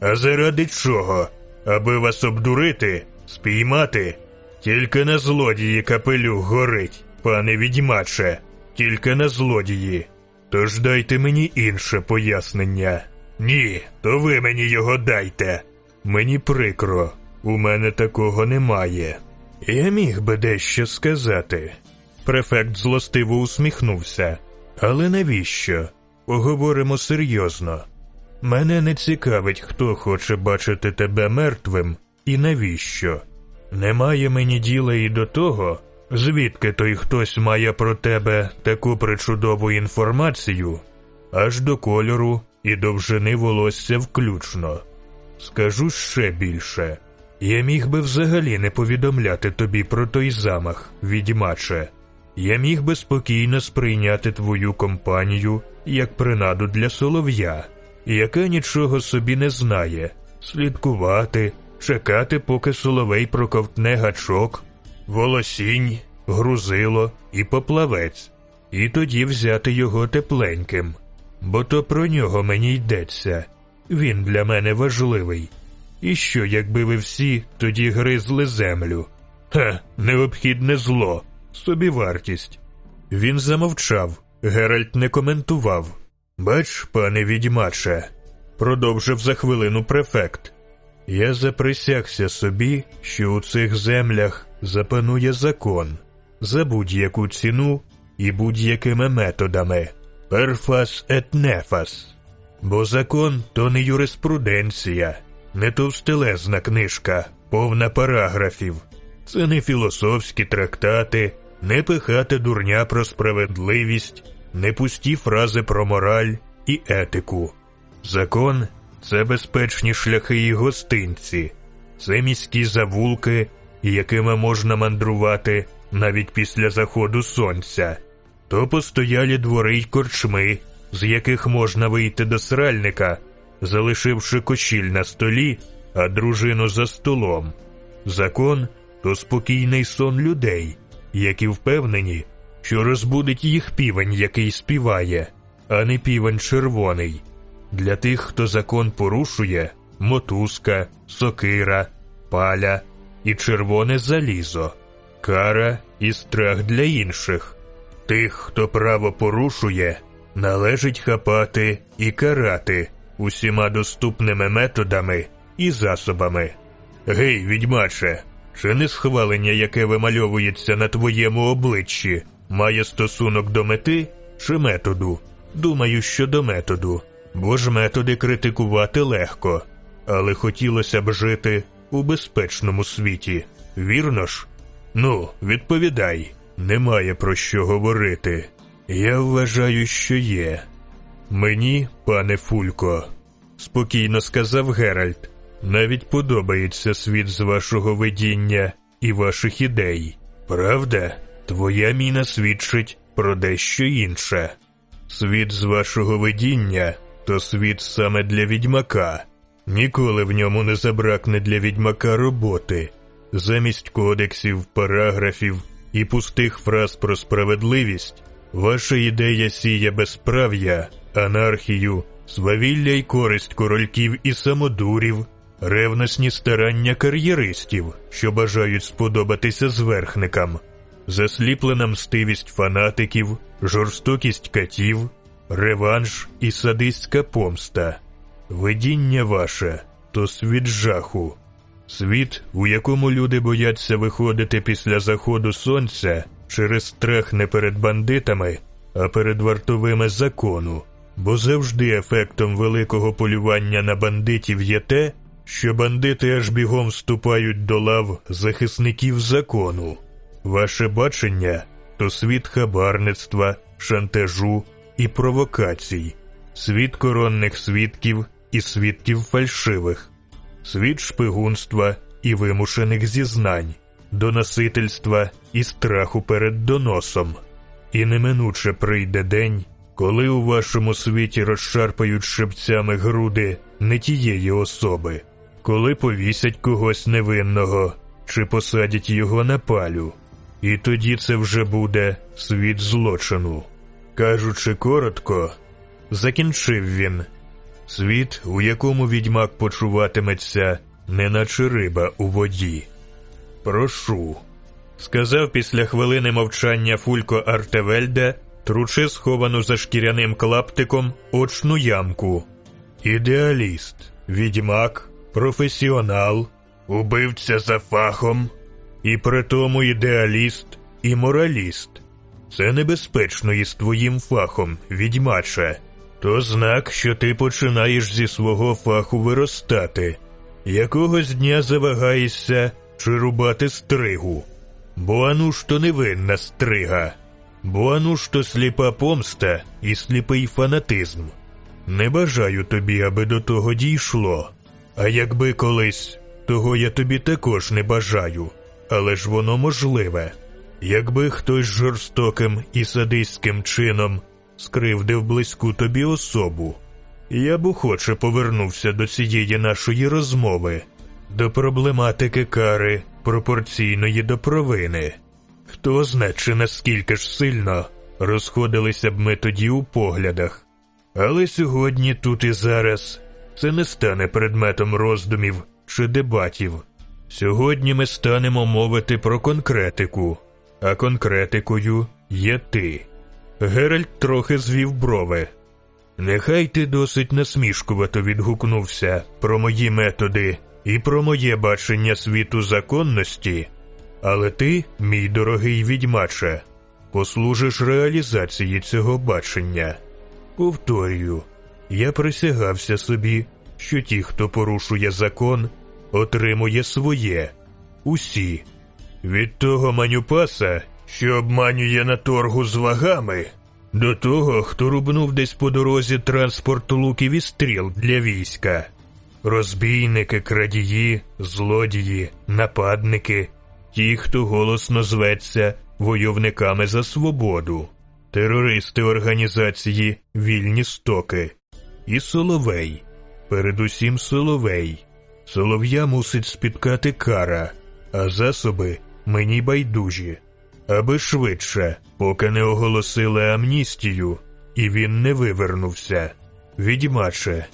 S1: А заради чого? Аби вас обдурити, спіймати? Тільки на злодії капелюх горить, пане відьмаче, тільки на злодії. Тож дайте мені інше пояснення. Ні, то ви мені його дайте. Мені прикро, у мене такого немає. Я міг би дещо сказати. Префект злостиво усміхнувся. Але навіщо? Поговоримо серйозно. Мене не цікавить, хто хоче бачити тебе мертвим і навіщо. Немає мені діла і до того, звідки той хтось має про тебе таку причудову інформацію, аж до кольору і довжини волосся включно. Скажу ще більше. Я міг би взагалі не повідомляти тобі про той замах, відьмаче. Я міг би спокійно сприйняти твою компанію як принаду для солов'я, яка нічого собі не знає, слідкувати, чекати, поки соловей проковтне гачок, волосінь, грузило і поплавець, і тоді взяти його тепленьким. Бо то про нього мені йдеться. Він для мене важливий. І що, якби ви всі тоді гризли землю? Ха, необхідне зло, собівартість. Він замовчав, Геральт не коментував. Бач, пане відьмаче, продовжив за хвилину префект. Я заприсягся собі, що у цих землях запанує закон за будь-яку ціну і будь-якими методами. Перфас ет нефас. Бо закон то не юриспруденція, не товстелезна книжка, повна параграфів. Це не філософські трактати, не пихати дурня про справедливість, не пусті фрази про мораль і етику. Закон це безпечні шляхи і гостинці, це міські завулки, якими можна мандрувати навіть після заходу сонця, то постоялі двори й корчми, з яких можна вийти до сральника, залишивши кошіль на столі, а дружину за столом. Закон то спокійний сон людей, які впевнені, що розбудить їх півень, який співає, а не півень червоний. Для тих, хто закон порушує мотузка, сокира, паля і червоне залізо, кара і страх для інших. Тих, хто право порушує, належить хапати і карати усіма доступними методами і засобами. Гей, відьмаче, чи не схвалення, яке вимальовується на твоєму обличчі, має стосунок до мети чи методу? Думаю, що до методу, бо ж методи критикувати легко, але хотілося б жити у безпечному світі, вірно ж? Ну, відповідай, немає про що говорити. Я вважаю, що є. Мені, пане Фулько, спокійно сказав Геральт, навіть подобається світ з вашого видіння і ваших ідей. Правда, твоя міна свідчить про дещо інше. Світ з вашого видіння то світ саме для відьмака. Ніколи в ньому не забракне для відьмака роботи, замість кодексів, параграфів і пустих фраз про справедливість. Ваша ідея сіє безправ'я, анархію, свавілля й користь корольків і самодурів, ревносні старання кар'єристів, що бажають сподобатися зверхникам, засліплена мстивість фанатиків, жорстокість катів, реванш і садистська помста. Видіння ваше то світ жаху, світ, у якому люди бояться виходити після заходу сонця через страх не перед бандитами, а перед вартовими закону, бо завжди ефектом великого полювання на бандитів є те, що бандити аж бігом вступають до лав захисників закону. Ваше бачення то світ хабарництва, шантажу і провокацій, світ коронних свідків і свідків фальшивих, світ шпигунства і вимушених зізнань, доносительства і страху перед доносом. І неминуче прийде день, коли у вашому світі розшарпають шипцями груди не тієї особи, коли повісять когось невинного чи посадять його на палю. І тоді це вже буде світ злочину. Кажучи коротко, закінчив він світ, у якому відьмак почуватиметься, неначе риба у воді. Прошу, сказав після хвилини мовчання Фулько Артевельде, тручи сховану за шкіряним клаптиком очну ямку. Ідеаліст, відьмак, професіонал, убивця за фахом, і при тому ідеаліст і мораліст. Це небезпечно із твоїм фахом, відьмаче. То знак, що ти починаєш зі свого фаху виростати, якогось дня завагаєшся чи рубати стригу, бо ану ж то невинна стрига, бо ану ж то сліпа помста і сліпий фанатизм. Не бажаю тобі, аби до того дійшло. А якби колись, того я тобі також не бажаю, але ж воно можливе. Якби хтось жорстоким і садистським чином скривдив близьку тобі особу, я б охоче повернувся до цієї нашої розмови, до проблематики кари пропорційної до провини. Хто знає, чи наскільки ж сильно розходилися б ми тоді у поглядах. Але сьогодні, тут і зараз, це не стане предметом роздумів чи дебатів. Сьогодні ми станемо мовити про конкретику, а конкретикою є ти. Геральт трохи звів брови. Нехай ти досить насмішкувато відгукнувся про мої методи і про моє бачення світу законності, але ти, мій дорогий відьмаче, послужиш реалізації цього бачення. Повторюю, я присягався собі, що ті, хто порушує закон, отримує своє, усі. Від того манюпаса, що обманює на торгу з вагами, До того, хто рубнув десь по дорозі транспорт луків і стріл для війська. Розбійники, крадії, злодії, нападники, ті, хто голосно зветься войовниками за свободу, терористи організації Вільні Стоки і Соловей, передусім Соловей. Солов'я мусить спіткати кара, а засоби мені байдужі, аби швидше, поки не оголосили амністію, і він не вивернувся. Відьмаче,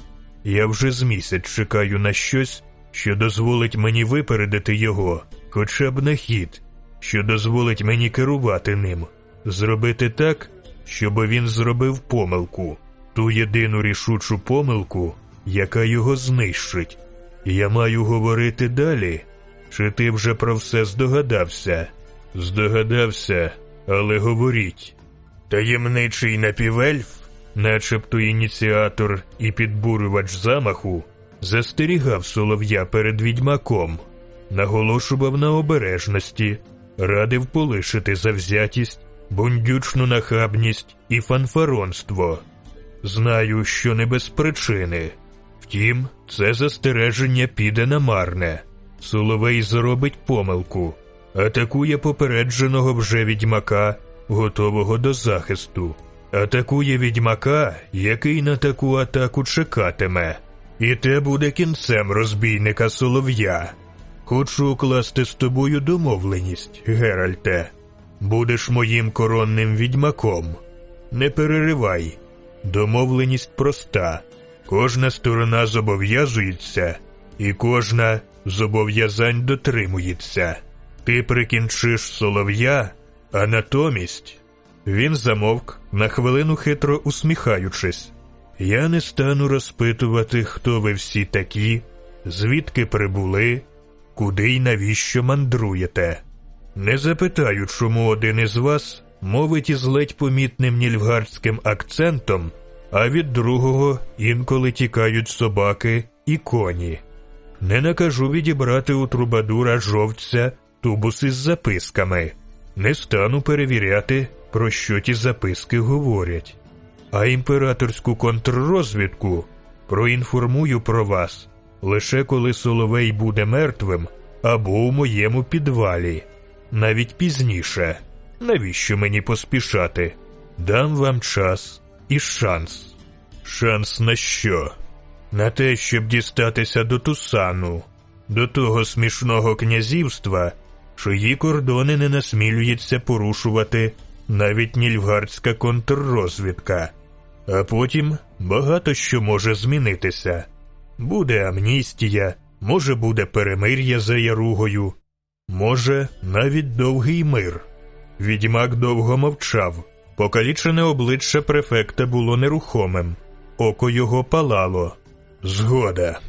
S1: я вже з місяць чекаю на щось, що дозволить мені випередити його, хоча б на хід, що дозволить мені керувати ним, зробити так, щоб він зробив помилку, ту єдину рішучу помилку, яка його знищить. Я маю говорити далі? Чи ти вже про все здогадався? Здогадався, але говоріть. Таємничий напівельф, начебто ініціатор і підбурювач замаху, застерігав солов'я перед відьмаком, наголошував на обережності, радив полишити завзятість, бундючну нахабність і фанфаронство. Знаю, що не без причини. Втім, це застереження піде на марне. Соловей зробить помилку, атакує попередженого вже відьмака, готового до захисту, атакує відьмака, який на таку атаку чекатиме, і те буде кінцем розбійника солов'я. Хочу укласти з тобою домовленість, Геральте. Будеш моїм коронним відьмаком. Не переривай. Домовленість проста. Кожна сторона зобов'язується, і кожна зобов'язань дотримується. Ти прикінчиш солов'я, а натомість він замовк, на хвилину хитро усміхаючись. Я не стану розпитувати, хто ви всі такі, звідки прибули, куди й навіщо мандруєте. Не запитаю, чому один із вас мовить із ледь помітним нільфгардським акцентом а від другого інколи тікають собаки і коні. Не накажу відібрати у трубадура жовця тубуси з записками, не стану перевіряти, про що ті записки говорять. А імператорську контррозвідку проінформую про вас лише коли Соловей буде мертвим або у моєму підвалі, навіть пізніше. Навіщо мені поспішати? Дам вам час і шанс. Шанс на що? На те, щоб дістатися до Тусану, до того смішного князівства, чиї кордони не насмілюється порушувати навіть нільфгардська контррозвідка. А потім багато що може змінитися. Буде амністія, може, буде перемир'я за яругою, може, навіть довгий мир. Відьмак довго мовчав. Покалічене обличчя префекта було нерухомим, око його палало. Згода,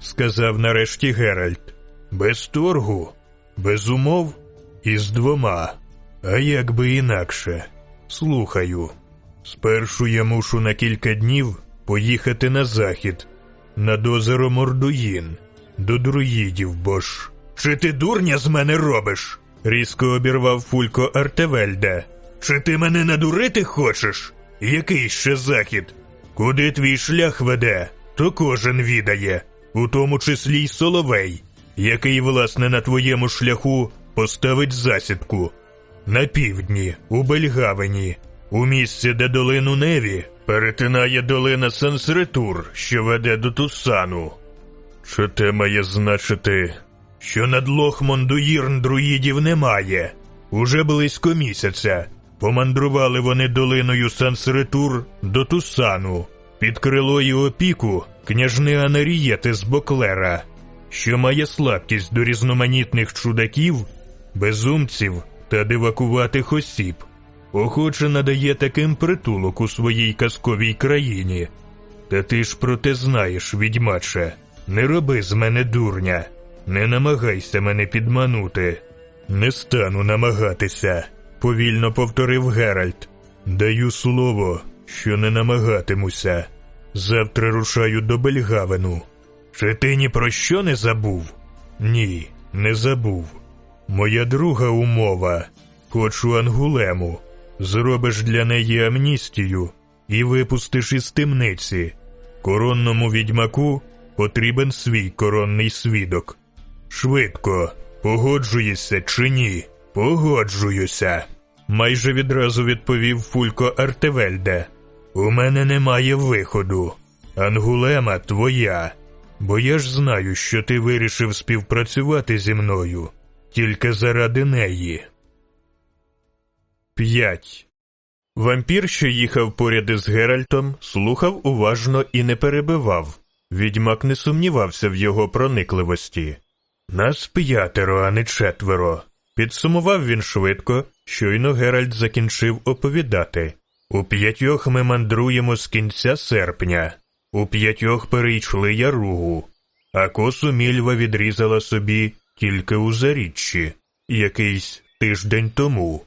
S1: сказав нарешті Геральт. Без торгу, без умов і з двома. А як би інакше, слухаю. Спершу я мушу на кілька днів поїхати на захід, над озеро Мордуїн, до друїдів, бо ж. Чи ти дурня з мене робиш? різко обірвав Фулько Артевельда. Чи ти мене надурити хочеш? Який ще захід? Куди твій шлях веде, то кожен відає, у тому числі й соловей, який, власне, на твоєму шляху поставить засідку. На півдні, у Бельгавені, у місці, де долину Неві перетинає долина Сансретур, що веде до Тусану. Що те має значити, що над Лохмондуїрн друїдів немає уже близько місяця. Помандрували вони долиною Сансретур до Тусану, під крило і опіку княжни Анарієти з Боклера, що має слабкість до різноманітних чудаків, безумців та дивакуватих осіб, охоче надає таким притулок у своїй казковій країні. Та ти ж про те знаєш, відьмаче, не роби з мене дурня, не намагайся мене підманути, не стану намагатися повільно повторив Геральт. Даю слово, що не намагатимуся. Завтра рушаю до Бельгавену. Чи ти ні про що не забув? Ні, не забув. Моя друга умова хочу Ангулему, зробиш для неї амністію і випустиш із темниці. Коронному відьмаку потрібен свій коронний свідок. Швидко, погоджуєшся чи ні? Погоджуюся. Майже відразу відповів Фулько Артевельде. У мене немає виходу. Ангулема твоя. Бо я ж знаю, що ти вирішив співпрацювати зі мною тільки заради неї. 5. Вампір, що їхав поряд із Геральтом, слухав уважно і не перебивав. Відьмак не сумнівався в його проникливості. Нас п'ятеро, а не четверо. Підсумував він швидко, щойно Геральт закінчив оповідати. У п'ятьох ми мандруємо з кінця серпня, у п'ятьох перейшли яругу, а косу мільва відрізала собі тільки у заріччі, якийсь тиждень тому.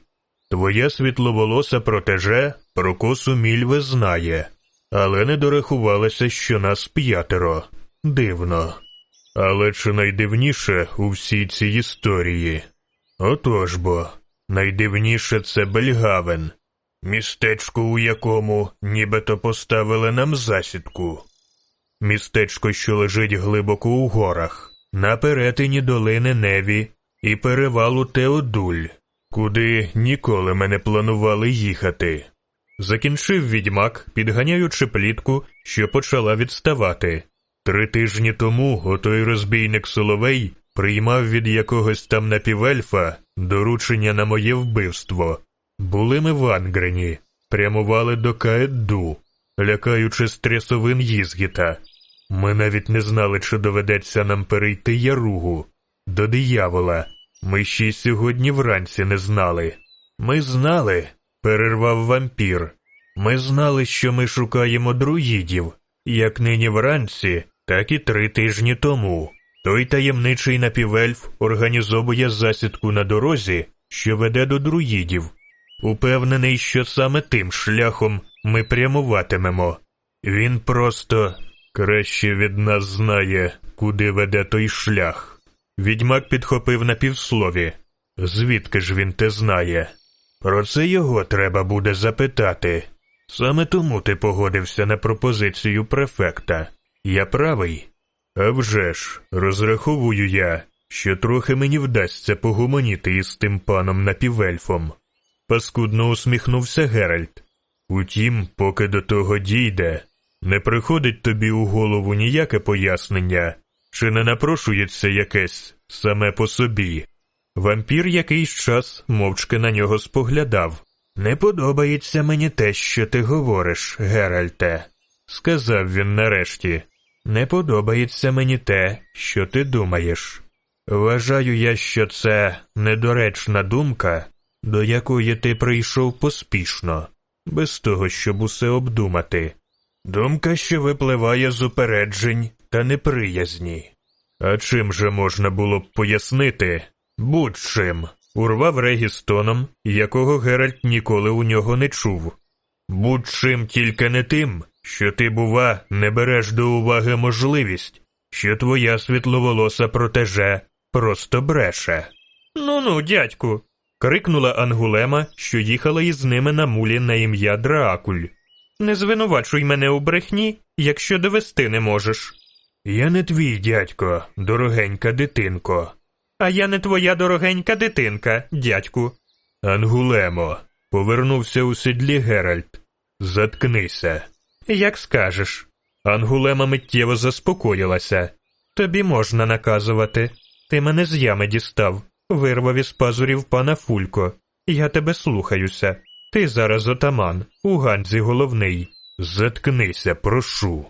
S1: Твоя світловолоса протеже про косу мільви знає, але не дорахувалася, що нас п'ятеро. Дивно. Але чи найдивніше у всій цій історії? Отож бо, найдивніше це Бельгавен, містечко, у якому нібито поставили нам засідку. Містечко, що лежить глибоко у горах, на перетині долини Неві і перевалу Теодуль, куди ніколи ми не планували їхати. Закінчив відьмак, підганяючи плітку, що почала відставати. Три тижні тому отой розбійник Соловей приймав від якогось там напівельфа доручення на моє вбивство. Були ми в Ангрені, прямували до Каедду, лякаючи стресовин Їзгіта. Ми навіть не знали, чи доведеться нам перейти яругу. До диявола. Ми ще й сьогодні вранці не знали. Ми знали, перервав вампір. Ми знали, що ми шукаємо друїдів, як нині вранці, так і три тижні тому. Той таємничий напівельф організовує засідку на дорозі, що веде до друїдів. Упевнений, що саме тим шляхом ми прямуватимемо. Він просто краще від нас знає, куди веде той шлях. Відьмак підхопив на півслові. Звідки ж він те знає? Про це його треба буде запитати. Саме тому ти погодився на пропозицію префекта. Я правий? «А вже ж, розраховую я, що трохи мені вдасться погомоніти із тим паном напівельфом. Паскудно усміхнувся Геральт. Утім, поки до того дійде, не приходить тобі у голову ніяке пояснення, чи не напрошується якесь саме по собі. Вампір якийсь час мовчки на нього споглядав. Не подобається мені те, що ти говориш, Геральте, сказав він нарешті. Не подобається мені те, що ти думаєш. Вважаю я, що це недоречна думка, до якої ти прийшов поспішно, без того, щоб усе обдумати. Думка, що випливає з упереджень та неприязні. А чим же можна було б пояснити? Будь-чим, урвав Регістоном, якого Геральт ніколи у нього не чув. Будь-чим тільки не тим, що ти, бува, не береш до уваги можливість, що твоя світловолоса протеже просто бреше. Ну ну, дядьку. крикнула Ангулема, що їхала із ними на мулі на ім'я Драакуль. Не звинувачуй мене у брехні, якщо довести не можеш. Я не твій дядько, дорогенька дитинко. А я не твоя дорогенька дитинка, дядьку. Ангулемо, повернувся у сідлі Геральт. Заткнися. Як скажеш. Ангулема миттєво заспокоїлася. Тобі можна наказувати. Ти мене з ями дістав, вирвав із пазурів пана Фулько. Я тебе слухаюся. Ти зараз отаман, у Ганзі головний. Заткнися, прошу.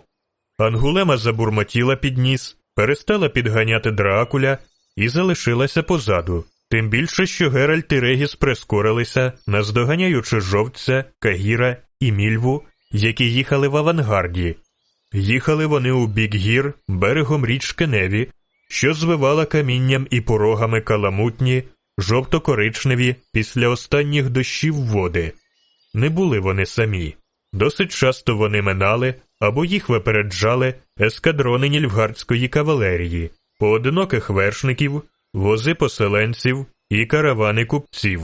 S1: Ангулема забурмотіла під ніс, перестала підганяти Дракуля і залишилася позаду. Тим більше, що Геральт і Регіс прискорилися, наздоганяючи жовтця, Кагіра і Мільву, які їхали в авангарді. Їхали вони у бік гір берегом річки Неві, що звивала камінням і порогами каламутні, жовто-коричневі після останніх дощів води. Не були вони самі. Досить часто вони минали або їх випереджали ескадрони нільфгардської кавалерії, поодиноких вершників, вози поселенців і каравани купців.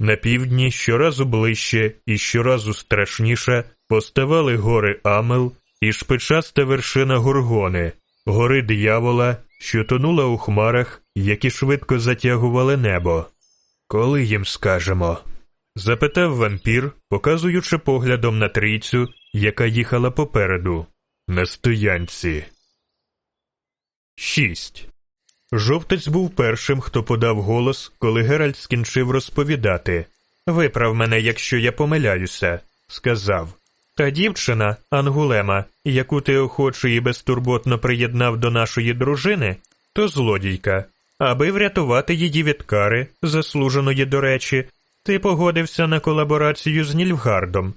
S1: На півдні щоразу ближче і щоразу страшніше поставали гори Амел і шпичаста вершина Горгони, гори диявола, що тонула у хмарах, які швидко затягували небо. Коли їм скажемо? запитав вампір, показуючи поглядом на трійцю, яка їхала попереду. На стоянці. 6. Жовтець був першим, хто подав голос, коли Геральт скінчив розповідати. Виправ мене, якщо я помиляюся, сказав. Та дівчина, Ангулема, яку ти охоче і безтурботно приєднав до нашої дружини, то злодійка. Аби врятувати її від кари, заслуженої до речі, ти погодився на колаборацію з Нільфгардом,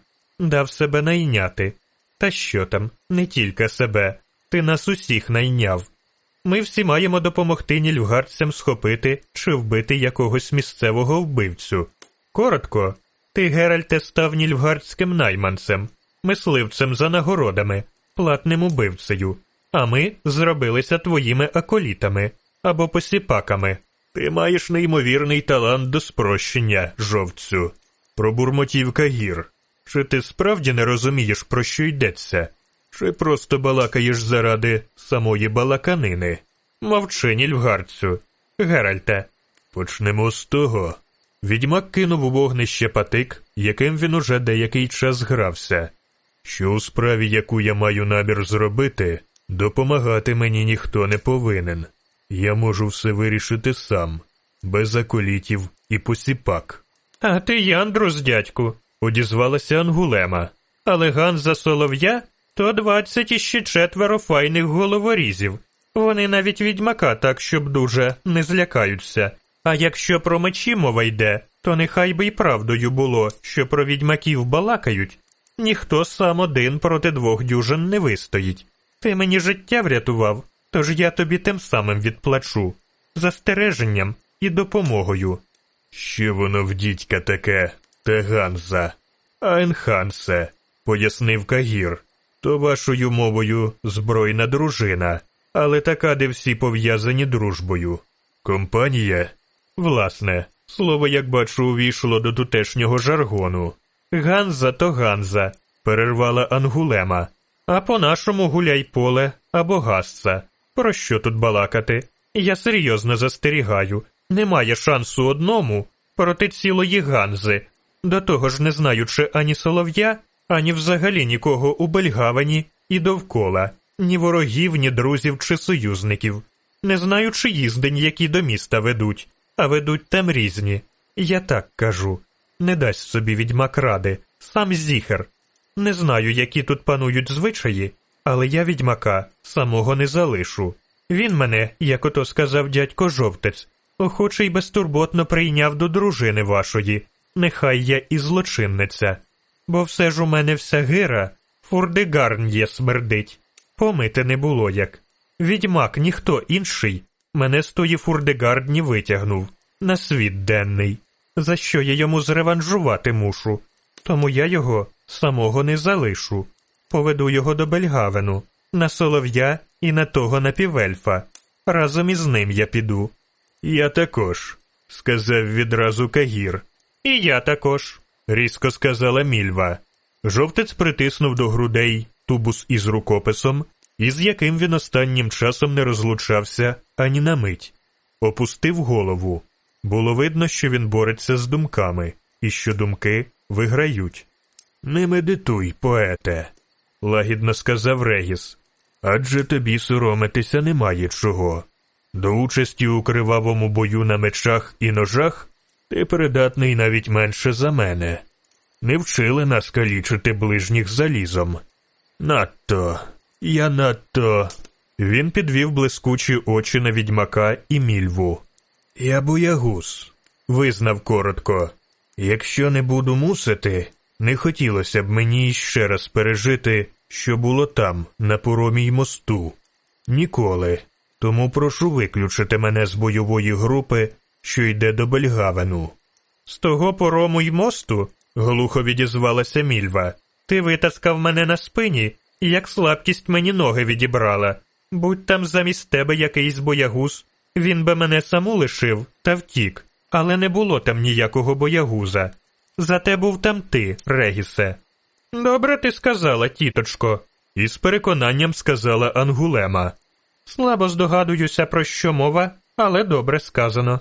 S1: дав себе найняти. Та що там, не тільки себе, ти нас усіх найняв. Ми всі маємо допомогти нільфгардцям схопити чи вбити якогось місцевого вбивцю. Коротко, ти, Геральте, став нільфгардським найманцем, мисливцем за нагородами, платним убивцею, а ми зробилися твоїми аколітами або посіпаками. Ти маєш неймовірний талант до спрощення, жовцю, пробурмотів Кагір. Чи ти справді не розумієш, про що йдеться? Чи просто балакаєш заради самої балаканини? Мовчи, нільфгарцю. Геральте, почнемо з того. Відьмак кинув у вогнище патик, яким він уже деякий час грався. Що у справі, яку я маю намір зробити, допомагати мені ніхто не повинен. Я можу все вирішити сам, без аколітів і посіпак. А ти Яндрус, дядьку, одізвалася Ангулема. Але Ганза Солов'я то двадцять іще четверо файних головорізів. Вони навіть відьмака так, щоб дуже не злякаються. А якщо про мечі мова йде, то нехай би й правдою було, що про відьмаків балакають. Ніхто сам один проти двох дюжин не вистоїть. Ти мені життя врятував, тож я тобі тим самим відплачу, застереженням і допомогою. Що воно в дідька таке, те Ганза? Айнхансе, пояснив Кагір. То вашою мовою збройна дружина, але така, де всі пов'язані дружбою. Компанія? Власне, слово, як бачу, увійшло до тутешнього жаргону. Ганза то Ганза, перервала Ангулема. А по-нашому гуляй поле або гасса. Про що тут балакати? Я серйозно застерігаю. Немає шансу одному проти цілої Ганзи. До того ж, не знаючи ані солов'я, ані взагалі нікого у Бельгавані і довкола, ні ворогів, ні друзів чи союзників, не знаючи їздень, які до міста ведуть, а ведуть там різні. Я так кажу не дасть собі відьмак ради, сам зіхер. Не знаю, які тут панують звичаї, але я відьмака самого не залишу. Він мене, як ото сказав дядько жовтець, охоче й безтурботно прийняв до дружини вашої, нехай я і злочинниця. Бо все ж у мене вся гира фурдигарн є смердить. Помити не було як. Відьмак, ніхто інший, мене з тої фурдигардні витягнув на світ денний, за що я йому зреванжувати мушу. Тому я його самого не залишу. Поведу його до Бельгавену, на солов'я і на того напівельфа. Разом із ним я піду. Я також, сказав відразу Кагір. І я також, різко сказала мільва. Жовтець притиснув до грудей тубус із рукописом, із яким він останнім часом не розлучався ані на мить, опустив голову. Було видно, що він бореться з думками, і що думки виграють. Не медитуй, поете, лагідно сказав Регіс. Адже тобі соромитися немає чого. До участі у кривавому бою на мечах і ножах ти придатний навіть менше за мене. Не вчили нас калічити ближніх залізом. Надто, я надто. Він підвів блискучі очі на відьмака і мільву. Я боягуз, визнав коротко. Якщо не буду мусити, не хотілося б мені ще раз пережити, що було там, на поромій мосту. Ніколи. Тому прошу виключити мене з бойової групи, що йде до Бельгавену. З того порому й мосту, глухо відізвалася мільва, ти витаскав мене на спині, і як слабкість мені ноги відібрала. Будь там замість тебе якийсь боягуз, він би мене саму лишив та втік. але не було там ніякого боягуза. Зате був там ти, Регісе. Добре ти сказала, тіточко, із переконанням сказала Ангулема. Слабо здогадуюся, про що мова, але добре сказано.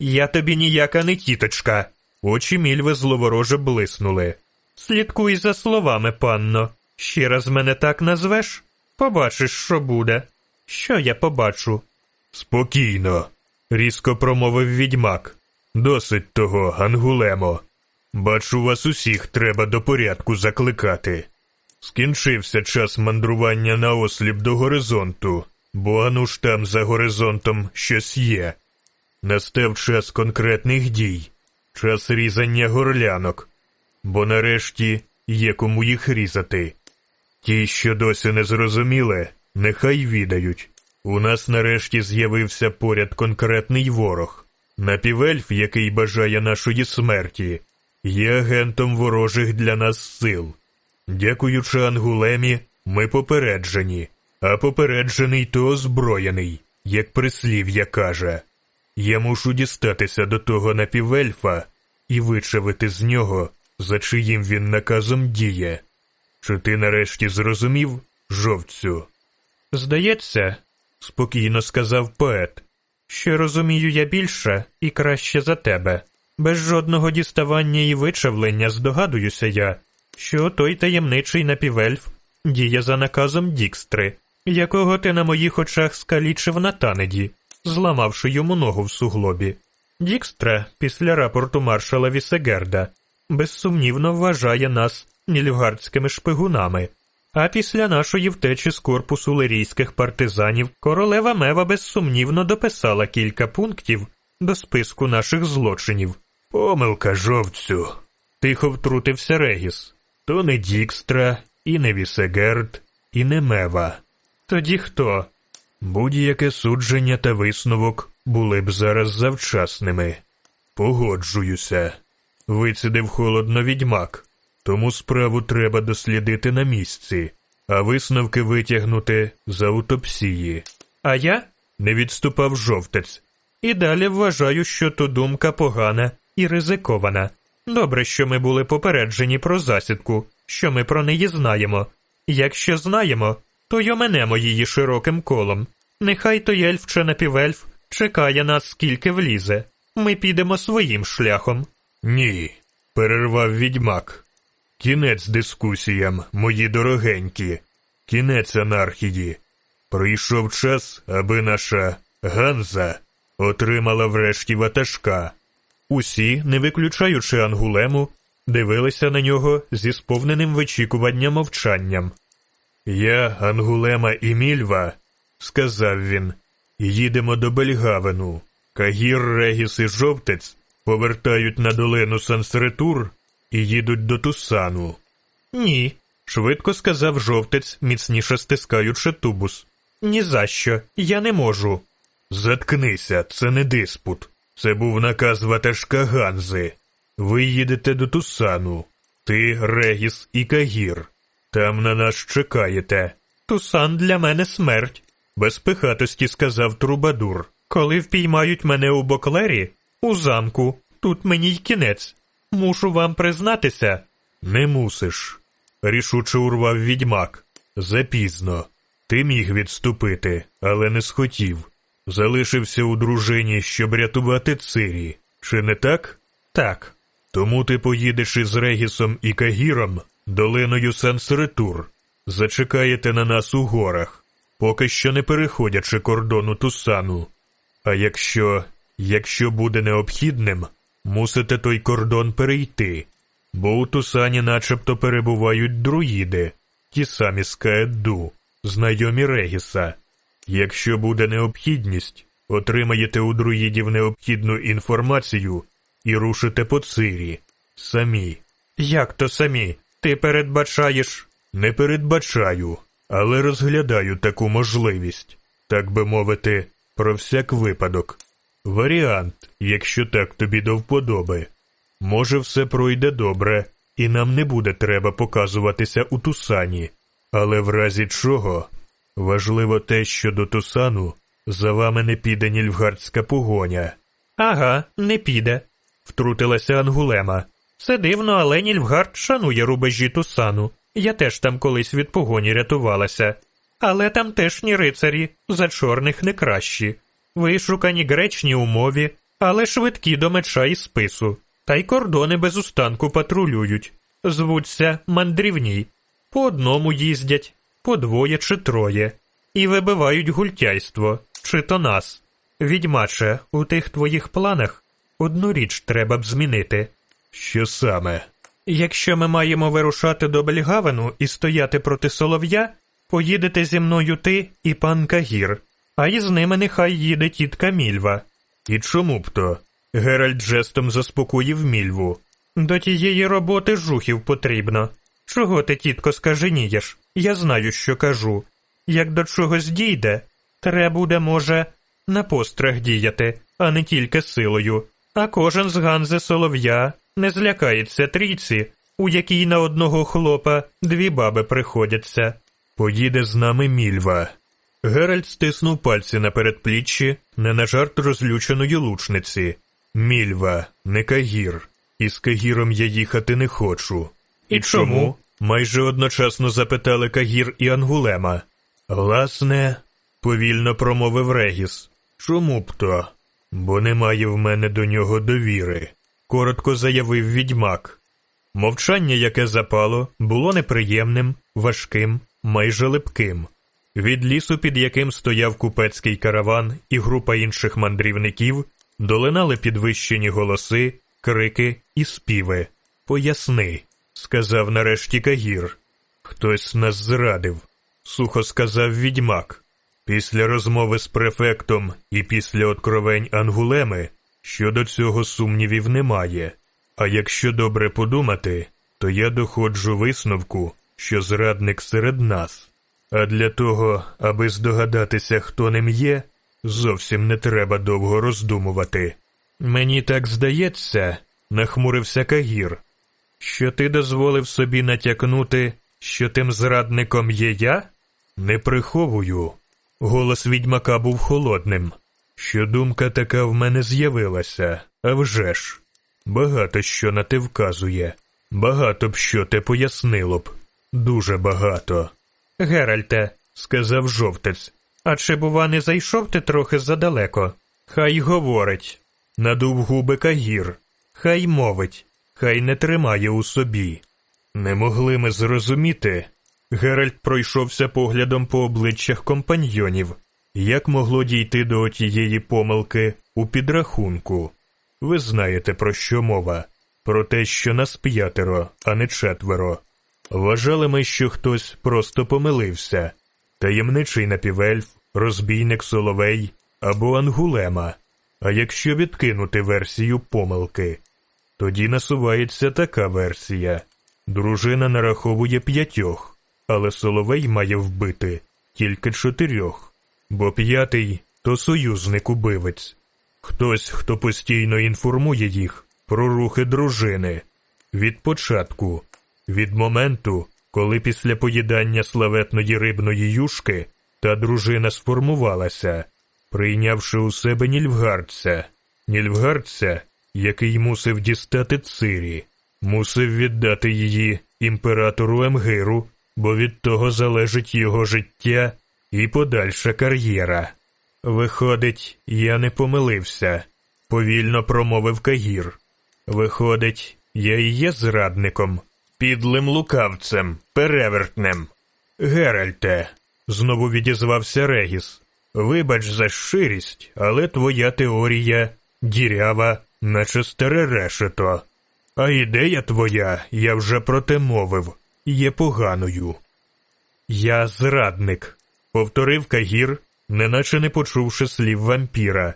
S1: Я тобі ніяка не тіточка. Очі мільви зловороже блиснули. Слідкуй за словами, панно. Ще раз мене так назвеш? Побачиш, що буде. Що я побачу? Спокійно, різко промовив відьмак. Досить того, Ангулемо. Бачу, вас усіх треба до порядку закликати. Скінчився час мандрування на осліп до горизонту, бо ану ж там за горизонтом щось є. Настав час конкретних дій, час різання горлянок, бо нарешті є кому їх різати. Ті, що досі не зрозуміли, нехай відають. У нас нарешті з'явився поряд конкретний ворог. Напівельф, який бажає нашої смерті, є агентом ворожих для нас сил. Дякуючи Ангулемі, ми попереджені, а попереджений то озброєний, як прислів'я каже. Я мушу дістатися до того напівельфа і вичавити з нього, за чиїм він наказом діє. Чи ти нарешті зрозумів, жовцю? Здається, спокійно сказав поет, що розумію я більше і краще за тебе. Без жодного діставання і вичавлення здогадуюся я, що той таємничий напівельф діє за наказом Дікстри, якого ти на моїх очах скалічив на танеді, зламавши йому ногу в суглобі. Дікстра, після рапорту маршала Вісегерда, безсумнівно вважає нас нільфгардськими шпигунами. А після нашої втечі з корпусу лирійських партизанів королева Мева безсумнівно дописала кілька пунктів до списку наших злочинів. Помилка, жовцю. Тихо втрутився Регіс. То не Дікстра, і не Вісегерд, і не Мева. Тоді хто? Будь-яке судження та висновок були б зараз завчасними. Погоджуюся. Вицідив холодно відьмак, тому справу треба дослідити на місці, а висновки витягнути з аутопсії. А я не відступав жовтець. І далі вважаю, що то думка погана і ризикована. Добре, що ми були попереджені про засідку, що ми про неї знаємо. Якщо знаємо, то й оменемо її широким колом. Нехай той ельф чи напівельф чекає нас, скільки влізе. Ми підемо своїм шляхом. Ні, перервав відьмак. Кінець дискусіям, мої дорогенькі, кінець анархії. Прийшов час, аби наша Ганза отримала врешті ватажка. Усі, не виключаючи Ангулему, дивилися на нього зі сповненим вичікуванням мовчанням. Я, Ангулема і Мільва, сказав він, їдемо до Бельгавену. Кагір, Регіс і Жовтець повертають на долину Сансретур і їдуть до Тусану. Ні, швидко сказав жовтець, міцніше стискаючи тубус. «Ні за що, я не можу. Заткнися, це не диспут. Це був наказ ватажка Ганзи. Ви їдете до Тусану. Ти, Регіс і Кагір. Там на нас чекаєте. Тусан для мене смерть, без пихатості сказав Трубадур. Коли впіймають мене у боклері, у замку, тут мені й кінець. Мушу вам признатися. Не мусиш, рішуче урвав відьмак. Запізно. Ти міг відступити, але не схотів. Залишився у дружині, щоб рятувати Цирі. Чи не так? Так. Тому ти поїдеш із Регісом і Кагіром долиною Сансеретур. Зачекаєте на нас у горах, поки що не переходячи кордону Тусану. А якщо, якщо буде необхідним, мусите той кордон перейти, бо у Тусані начебто перебувають друїди, ті самі з Каедду, знайомі Регіса. Якщо буде необхідність, отримаєте у друїдів необхідну інформацію і рушите по цирі. Самі. Як то самі? Ти передбачаєш? Не передбачаю, але розглядаю таку можливість, так би мовити, про всяк випадок. Варіант, якщо так тобі до вподоби. Може, все пройде добре, і нам не буде треба показуватися у Тусані, але в разі чого важливо те, що до Тусану за вами не піде нільфгардська погоня. Ага, не піде, втрутилася Ангулема. Це дивно, але Нільфгард шанує рубежі Тусану. Я теж там колись від погоні рятувалася. Але тамтешні рицарі за чорних не кращі. Вишукані гречні умові, але швидкі до меча і спису, та й кордони без устанку патрулюють. Звуться мандрівні. По одному їздять, по двоє чи троє, і вибивають гультяйство, чи то нас. Відьмаче, у тих твоїх планах одну річ треба б змінити. Що саме? Якщо ми маємо вирушати до Бельгавену і стояти проти солов'я, поїдете зі мною ти і пан Кагір, а із ними нехай їде тітка Мільва. І чому б то? Геральт жестом заспокоїв Мільву. До тієї роботи жухів потрібно. Чого ти, тітко, скаженієш? Я знаю, що кажу. Як до чогось дійде, треба буде, може, на пострах діяти, а не тільки силою. А кожен з Ганзи Солов'я не злякається трійці, у якій на одного хлопа дві баби приходяться. Поїде з нами мільва. Геральт стиснув пальці на передпліччі, не на жарт розлюченої лучниці. Мільва, не кагір. Із кагіром я їхати не хочу.
S2: І чому?
S1: майже одночасно запитали Кагір і Ангулема. Власне, повільно промовив Регіс. Чому б то? Бо немає в мене до нього довіри, коротко заявив відьмак. Мовчання, яке запало, було неприємним, важким, майже липким. Від лісу, під яким стояв купецький караван і група інших мандрівників, долинали підвищені голоси, крики і співи. Поясни, сказав нарешті Кагір. Хтось нас зрадив, сухо сказав відьмак. Після розмови з префектом і після откровень Ангулеми щодо цього сумнівів немає. А якщо добре подумати, то я доходжу висновку, що зрадник серед нас. А для того, аби здогадатися, хто ним є, зовсім не треба довго роздумувати. Мені так здається, нахмурився Кагір, що ти дозволив собі натякнути, що тим зрадником є я? Не приховую. Голос відьмака був холодним. Що думка така в мене з'явилася, а вже ж. Багато що на те вказує, багато б що те пояснило б, дуже багато. Геральте, сказав жовтець, а чи, бува, не зайшов ти трохи задалеко? Хай говорить. Надув губи Кагір, хай мовить, хай не тримає у собі. Не могли ми зрозуміти. Геральт пройшовся поглядом по обличчях компаньйонів, як могло дійти до отієї помилки у підрахунку. Ви знаєте, про що мова, про те, що нас п'ятеро, а не четверо. Вважали ми, що хтось просто помилився таємничий напівельф, розбійник Соловей або Ангулема. А якщо відкинути версію помилки, тоді насувається така версія дружина нараховує п'ятьох, але Соловей має вбити тільки чотирьох, бо п'ятий то союзник убивець, хтось, хто постійно інформує їх про рухи дружини від початку, від моменту, коли після поїдання славетної рибної юшки та дружина сформувалася, прийнявши у себе нільфгардця, нільфгардця, який мусив дістати цирі, мусив віддати її імператору Емгиру, бо від того залежить його життя і подальша кар'єра. Виходить, я не помилився, повільно промовив Кагір. Виходить, я і є зрадником, підлим лукавцем, перевертнем. Геральте, знову відізвався Регіс. Вибач за щирість, але твоя теорія дірява, наче старе решето. А ідея твоя, я вже про те мовив, є поганою. Я зрадник, повторив Кагір, неначе не почувши слів вампіра.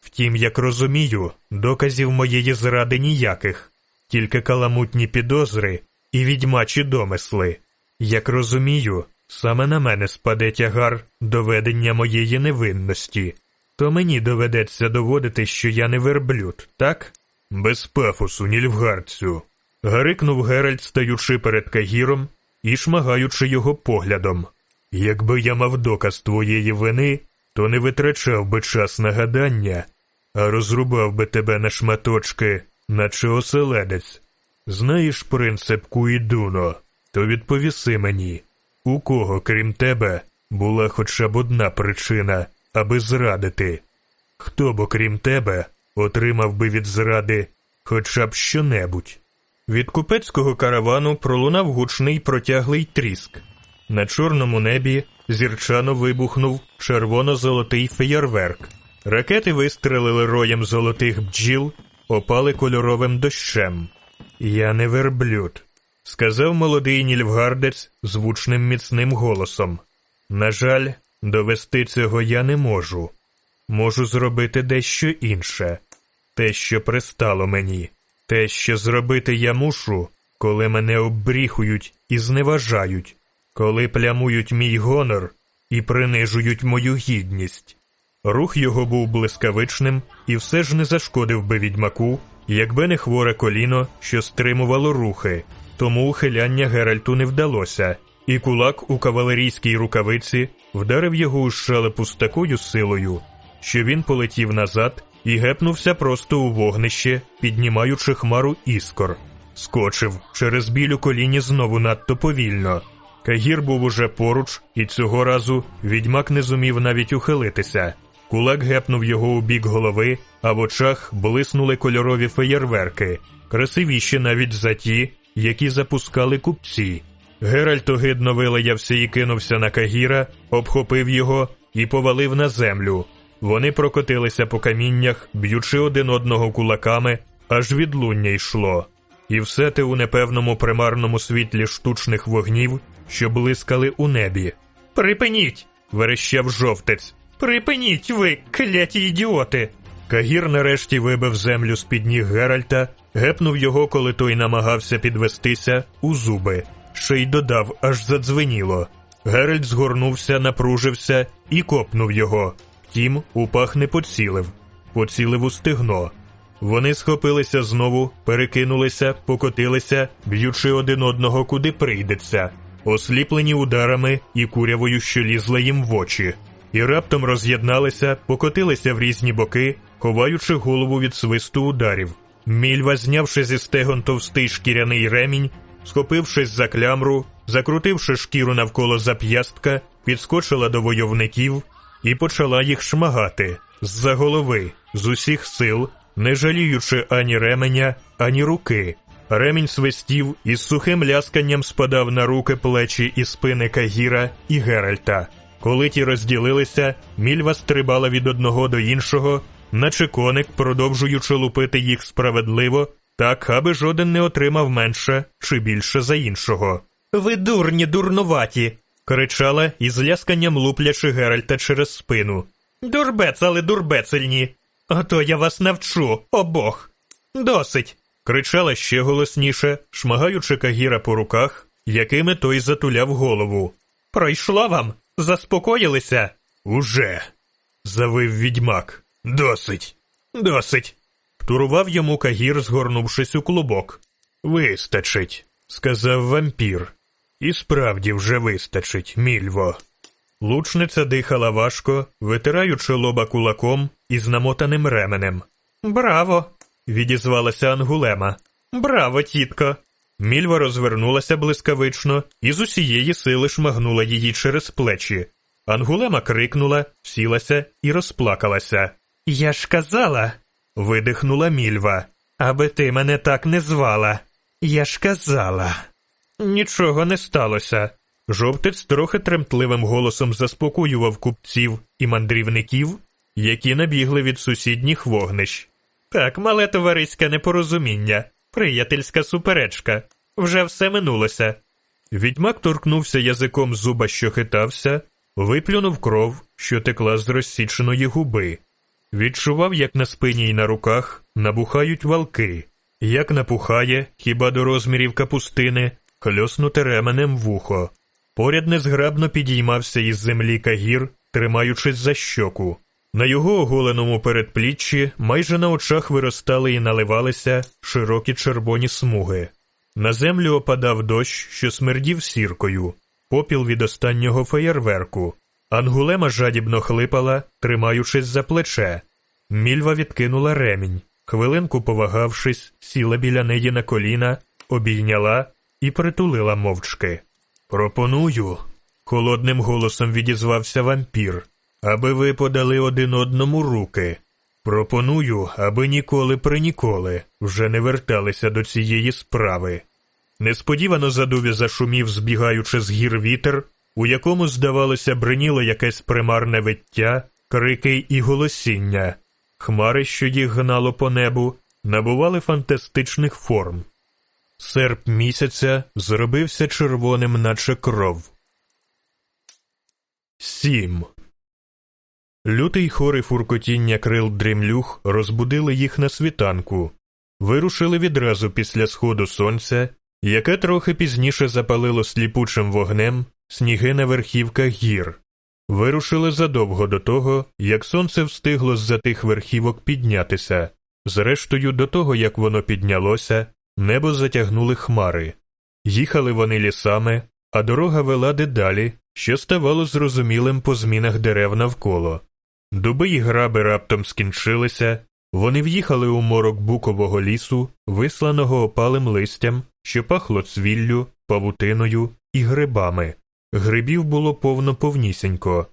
S1: Втім, як розумію, доказів моєї зради ніяких, тільки каламутні підозри і відьмачі домисли. Як розумію, саме на мене спаде тягар доведення моєї невинності, то мені доведеться доводити, що я не верблюд, так? Без пафосу, нільфгарцю. гарикнув Геральт, стаючи перед Кагіром і шмагаючи його поглядом. Якби я мав доказ твоєї вини, то не витрачав би час на гадання, а розрубав би тебе на шматочки, наче оселедець. Знаєш принцип Куїдуно, то відповіси мені, у кого, крім тебе, була хоча б одна причина, аби зрадити? Хто б, окрім тебе, отримав би від зради хоча б щонебудь? Від купецького каравану пролунав гучний протяглий тріск. На чорному небі зірчано вибухнув червоно-золотий феєрверк. Ракети вистрелили роєм золотих бджіл, опали кольоровим дощем. Я не верблюд, сказав молодий нільфгардець звучним міцним голосом. На жаль, довести цього я не можу. Можу зробити дещо інше, те, що пристало мені, те, що зробити я мушу, коли мене обріхують і зневажають, коли плямують мій гонор і принижують мою гідність. Рух його був блискавичним і все ж не зашкодив би відьмаку, якби не хворе коліно, що стримувало рухи, тому ухиляння Геральту не вдалося, і кулак у кавалерійській рукавиці вдарив його у шелепу з такою силою, що він полетів назад і гепнувся просто у вогнище, піднімаючи хмару іскор. Скочив через біль у коліні знову надто повільно. Кагір був уже поруч, і цього разу відьмак не зумів навіть ухилитися. Кулак гепнув його у бік голови, а в очах блиснули кольорові феєрверки, красивіші навіть за ті, які запускали купці. Геральт огидно вилаявся і кинувся на Кагіра, обхопив його і повалив на землю. Вони прокотилися по каміннях, б'ючи один одного кулаками, аж відлуння йшло. І все те у непевному примарному світлі штучних вогнів, що блискали у небі. Припиніть! верещав жовтець. Припиніть ви, кляті ідіоти. Кагір нарешті вибив землю з під ніг Геральта, гепнув його, коли той намагався підвестися, у зуби, ще й додав, аж задзвеніло. Геральт згорнувся, напружився і копнув його. Втім, у пах не поцілив, поцілив у стегно. Вони схопилися знову, перекинулися, покотилися, б'ючи один одного, куди прийдеться, осліплені ударами і курявою, що лізла їм в очі, і раптом роз'єдналися, покотилися в різні боки, ховаючи голову від свисту ударів. Мільва, знявши зі стегон товстий шкіряний ремінь, схопившись за клямру, закрутивши шкіру навколо зап'ястка, підскочила до войовників і почала їх шмагати з-за голови, з усіх сил, не жаліючи ані ременя, ані руки. Ремінь свистів і з сухим лясканням спадав на руки плечі і спини Кагіра і Геральта. Коли ті розділилися, мільва стрибала від одного до іншого, наче коник, продовжуючи лупити їх справедливо, так аби жоден не отримав менше чи більше за іншого. Ви дурні, дурнуваті. кричала із лясканням луплячи Геральта через спину. Дурбец, але дурбецельні. Ото я вас навчу, обох. Досить. кричала ще голосніше, шмагаючи Кагіра по руках, якими той затуляв голову. Пройшло вам? Заспокоїлися? Уже. завив відьмак. Досить. Досить. Турував йому Кагір, згорнувшись у клубок. Вистачить, сказав вампір. І справді вже вистачить, мільво. Лучниця дихала важко, витираючи лоба кулаком із намотаним ременем. Браво! відізвалася Ангулема. Браво, тітко! Мільва розвернулася блискавично і з усієї сили шмагнула її через плечі. Ангулема крикнула, сілася і розплакалася. Я ж казала, видихнула мільва, аби ти мене так не звала. Я ж казала. Нічого не сталося. Жовтець трохи тремтливим голосом заспокоював купців і мандрівників, які набігли від сусідніх вогнищ. Так, мале товариське непорозуміння, приятельська суперечка. Вже все минулося. Відьмак торкнувся язиком зуба, що хитався, виплюнув кров, що текла з розсіченої губи. Відчував, як на спині й на руках набухають валки, як напухає, хіба до розмірів капустини, хльоснуте ременем вухо. Поряд незграбно підіймався із землі кагір, тримаючись за щоку. На його оголеному передпліччі майже на очах виростали і наливалися широкі червоні смуги. На землю опадав дощ, що смердів сіркою, попіл від останнього феєрверку. Ангулема жадібно хлипала, тримаючись за плече. Мільва відкинула ремінь, хвилинку повагавшись, сіла біля неї на коліна, обійняла і притулила мовчки. Пропоную, холодним голосом відізвався вампір, аби ви подали один одному руки. Пропоную, аби ніколи при ніколи вже не верталися до цієї справи. Несподівано задуві зашумів, збігаючи з гір вітер, у якому, здавалося, бриніло якесь примарне виття, крики і голосіння. Хмари, що їх гнало по небу, набували фантастичних форм. Серп місяця зробився червоним, наче кров. Сім. Лютий хори фуркотіння крил дрімлюх розбудили їх на світанку. Вирушили відразу після сходу сонця, яке трохи пізніше запалило сліпучим вогнем сніги на верхівках гір. Вирушили задовго до того, як сонце встигло з за тих верхівок піднятися. Зрештою, до того, як воно піднялося, небо затягнули хмари. Їхали вони лісами, а дорога вела дедалі, що ставало зрозумілим по змінах дерев навколо. Дуби й граби раптом скінчилися, вони в'їхали у морок букового лісу, висланого опалим листям, що пахло цвіллю, павутиною і грибами. Грибів було повно повнісінько.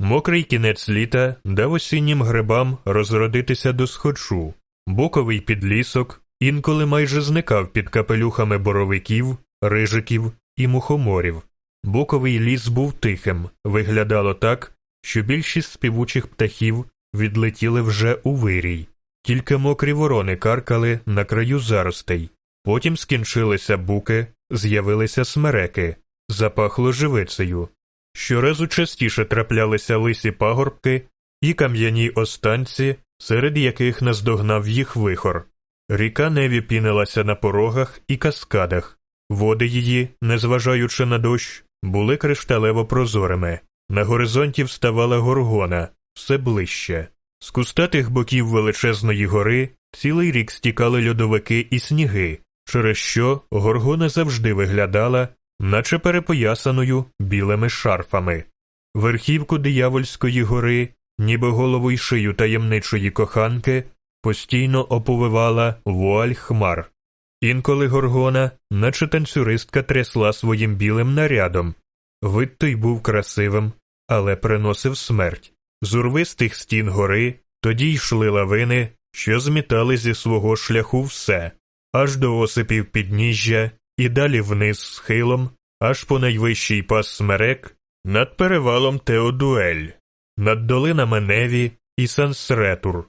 S1: Мокрий кінець літа дав осіннім грибам розродитися до схочу. Боковий підлісок інколи майже зникав під капелюхами боровиків, рижиків і мухоморів. Боковий ліс був тихим, виглядало так, що більшість співучих птахів відлетіли вже у вирій. Тільки мокрі ворони каркали на краю заростей. Потім скінчилися буки, з'явилися смереки, запахло живицею. Щоразу частіше траплялися лисі пагорбки і кам'яні останці, серед яких наздогнав їх вихор. Ріка Неві пінилася на порогах і каскадах, води її, незважаючи на дощ, були кришталево прозорими. На горизонті вставала горгона, все ближче. З кустатих боків величезної гори цілий рік стікали льодовики і сніги, через що горгона завжди виглядала, наче перепоясаною білими шарфами. Верхівку диявольської гори, ніби голову й шию таємничої коханки, постійно оповивала вуаль хмар. Інколи горгона, наче танцюристка, трясла своїм білим нарядом. Вид той був красивим, але приносив смерть. З урвистих стін гори тоді йшли лавини, що змітали зі свого шляху все, аж до осипів підніжжя і далі вниз схилом, аж по найвищий пас смерек, над перевалом Теодуель, над долинами Неві і Сансретур,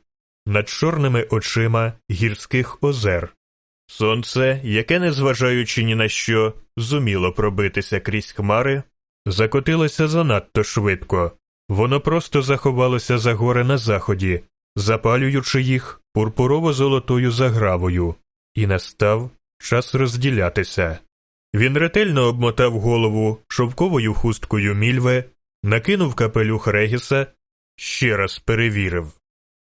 S1: над чорними очима гірських озер. Сонце, яке, незважаючи ні на що, зуміло пробитися крізь хмари, закотилося занадто швидко, воно просто заховалося за гори на заході, запалюючи їх пурпурово-золотою загравою, і настав час розділятися. Він ретельно обмотав голову шовковою хусткою мільве, накинув капелюх Регіса, ще раз перевірив.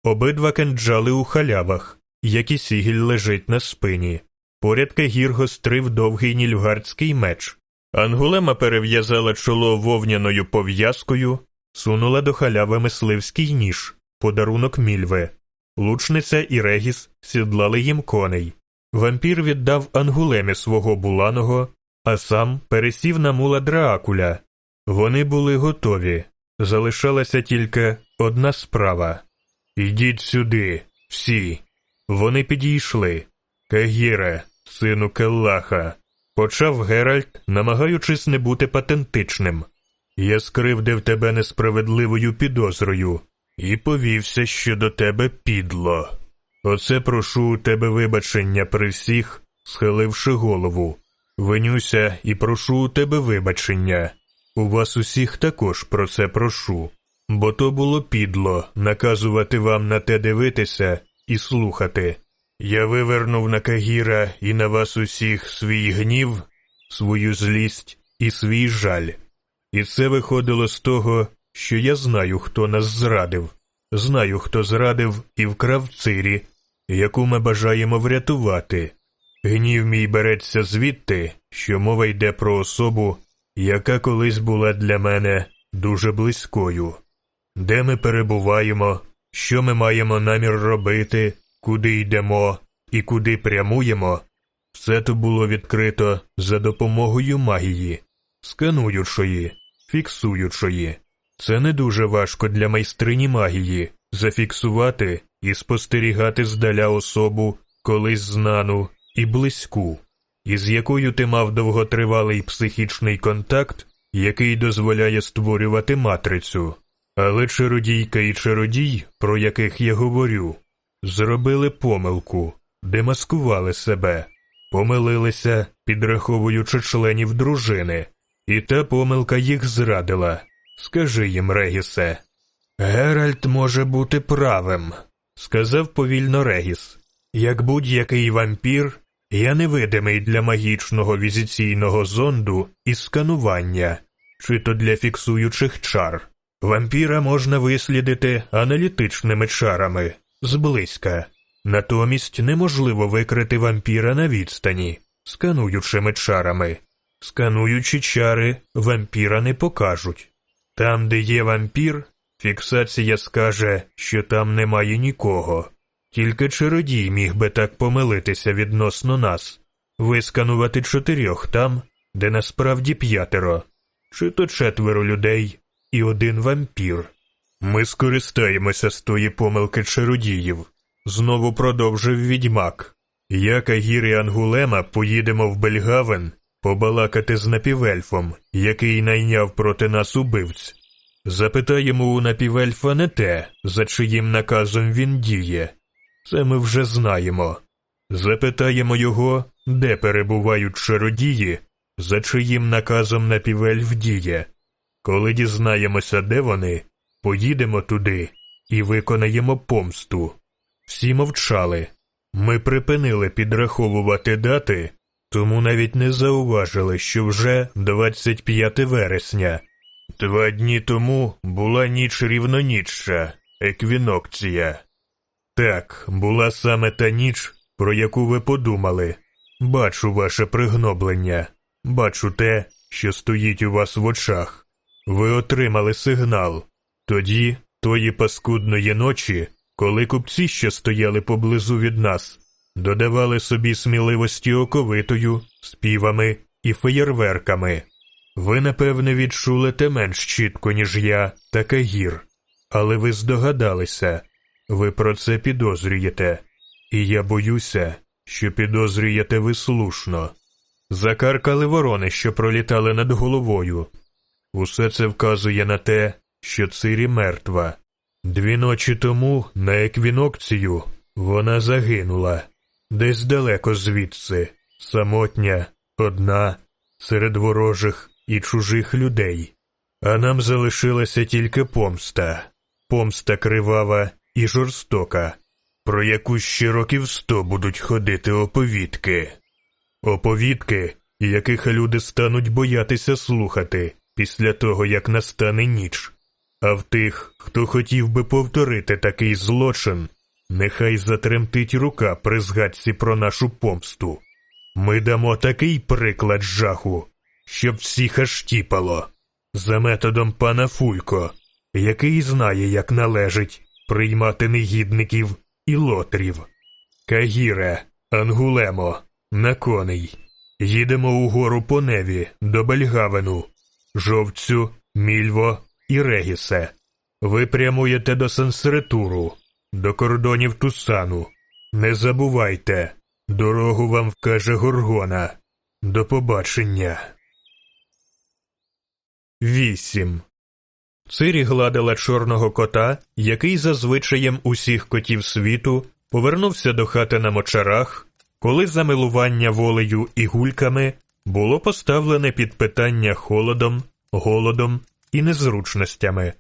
S1: Обидва кенджали у халявах, як і сігіль лежить на спині. Поряд Кагір гострив довгий нільфгардський меч. Ангулема перев'язала чоло вовняною пов'язкою, сунула до халяви мисливський ніж, подарунок мільве. Лучниця і Регіс сідлали їм коней. Вампір віддав Ангулемі свого буланого, а сам пересів на мула Драакуля. Вони були готові. Залишалася тільки одна справа. Ідіть сюди, всі. Вони підійшли. Кагіре, сину Келлаха, почав Геральт, намагаючись не бути патентичним. Я скривдив тебе несправедливою підозрою і повівся щодо тебе підло. Оце прошу у тебе вибачення при всіх, схиливши голову. Винюся і прошу у тебе вибачення. У вас усіх також про це прошу, бо то було підло наказувати вам на те дивитися і слухати. Я вивернув на Кагіра і на вас усіх свій гнів, свою злість і свій жаль. І це виходило з того, що я знаю, хто нас зрадив, знаю, хто зрадив і вкрав цирі, яку ми бажаємо врятувати. Гнів мій береться звідти, що мова йде про особу, яка колись була для мене дуже близькою. Де ми перебуваємо, що ми маємо намір робити, куди йдемо і куди прямуємо, все то було відкрито за допомогою магії, скануючої, фіксуючої. Це не дуже важко для майстрині магії зафіксувати і спостерігати здаля особу колись знану і близьку, із якою ти мав довготривалий психічний контакт, який дозволяє створювати матрицю. Але чародійка і чародій, про яких я говорю, зробили помилку, демаскували себе, помилилися, підраховуючи членів дружини, і та помилка їх зрадила. Скажи їм, Регісе. Геральт може бути правим, сказав повільно Регіс. Як будь-який вампір, я невидимий для магічного візиційного зонду і сканування, чи то для фіксуючих чар. Вампіра можна вислідити аналітичними чарами зблизька, натомість неможливо викрити вампіра на відстані, скануючими чарами. Скануючі чари вампіра не покажуть. Там, де є вампір, фіксація скаже, що там немає нікого. Тільки чародій міг би так помилитися відносно нас, висканувати чотирьох там, де насправді п'ятеро, чи то четверо людей і один вампір. Ми скористаємося з тої помилки чародіїв, знову продовжив відьмак. Я, Кагір і Ангулема поїдемо в Бельгавен побалакати з напівельфом, який найняв проти нас убивць. Запитаємо у напівельфа не те, за чиїм наказом він діє. Це ми вже знаємо. Запитаємо його, де перебувають чародії, за чиїм наказом напівельф діє. Коли дізнаємося, де вони, поїдемо туди і виконаємо помсту. Всі мовчали. Ми припинили підраховувати дати, тому навіть не зауважили, що вже 25 вересня. Два дні тому була ніч рівноніччя, еквінокція. Так, була саме та ніч, про яку ви подумали. Бачу ваше пригноблення, бачу те, що стоїть у вас в очах. Ви отримали сигнал. Тоді, тої паскудної ночі, коли купці, що стояли поблизу від нас, додавали собі сміливості оковитою, співами і феєрверками. Ви, напевне, відчули те менш чітко, ніж я, та Кагір. Але ви здогадалися, ви про це підозрюєте, і я боюся, що підозрюєте ви слушно. Закаркали ворони, що пролітали над головою. Усе це вказує на те, що Цирі мертва. Дві ночі тому, на еквінокцію, вона загинула, десь далеко звідси, самотня, одна, серед ворожих і чужих людей. А нам залишилася тільки помста, помста кривава і жорстока, про яку ще років сто будуть ходити оповідки. Оповідки, яких люди стануть боятися слухати після того, як настане ніч. А в тих, хто хотів би повторити такий злочин, нехай затремтить рука при згадці про нашу помсту. Ми дамо такий приклад жаху, щоб всіх аж тіпало, за методом пана Фулько, який знає, як належить приймати негідників і лотрів. Кагіре, Ангулемо, на коней. Їдемо угору по неві до Бельгавену, жовцю, мільво і Регісе. Ви прямуєте до Сансеретуру, до кордонів Тусану. Не забувайте, дорогу вам вкаже Горгона. До побачення. Вісім. Цирі гладила чорного кота, який за звичаєм усіх котів світу повернувся до хати на мочарах, коли замилування волею і гульками було поставлене під питання холодом, голодом і незручностями.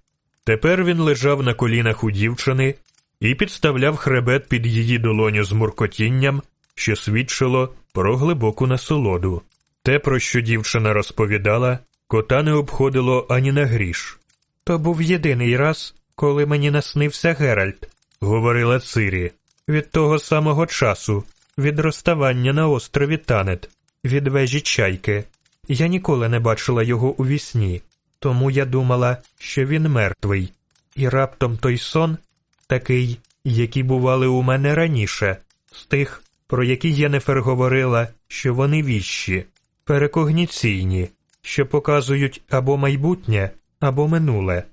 S1: Тепер він лежав на колінах у дівчини і підставляв хребет під її долоню з муркотінням, що свідчило про глибоку насолоду. Те, про що дівчина розповідала, кота не обходило ані на гріш. То був єдиний раз, коли мені наснився Геральт, говорила Цирі, від того самого часу, від розставання на острові Танет, від вежі чайки. Я ніколи не бачила його у вісні, тому я думала, що він мертвий, і раптом той сон такий, які бували у мене раніше, з тих, про які Єнефер говорила, що вони віщі, перекогніційні, що показують або майбутнє, або минуле.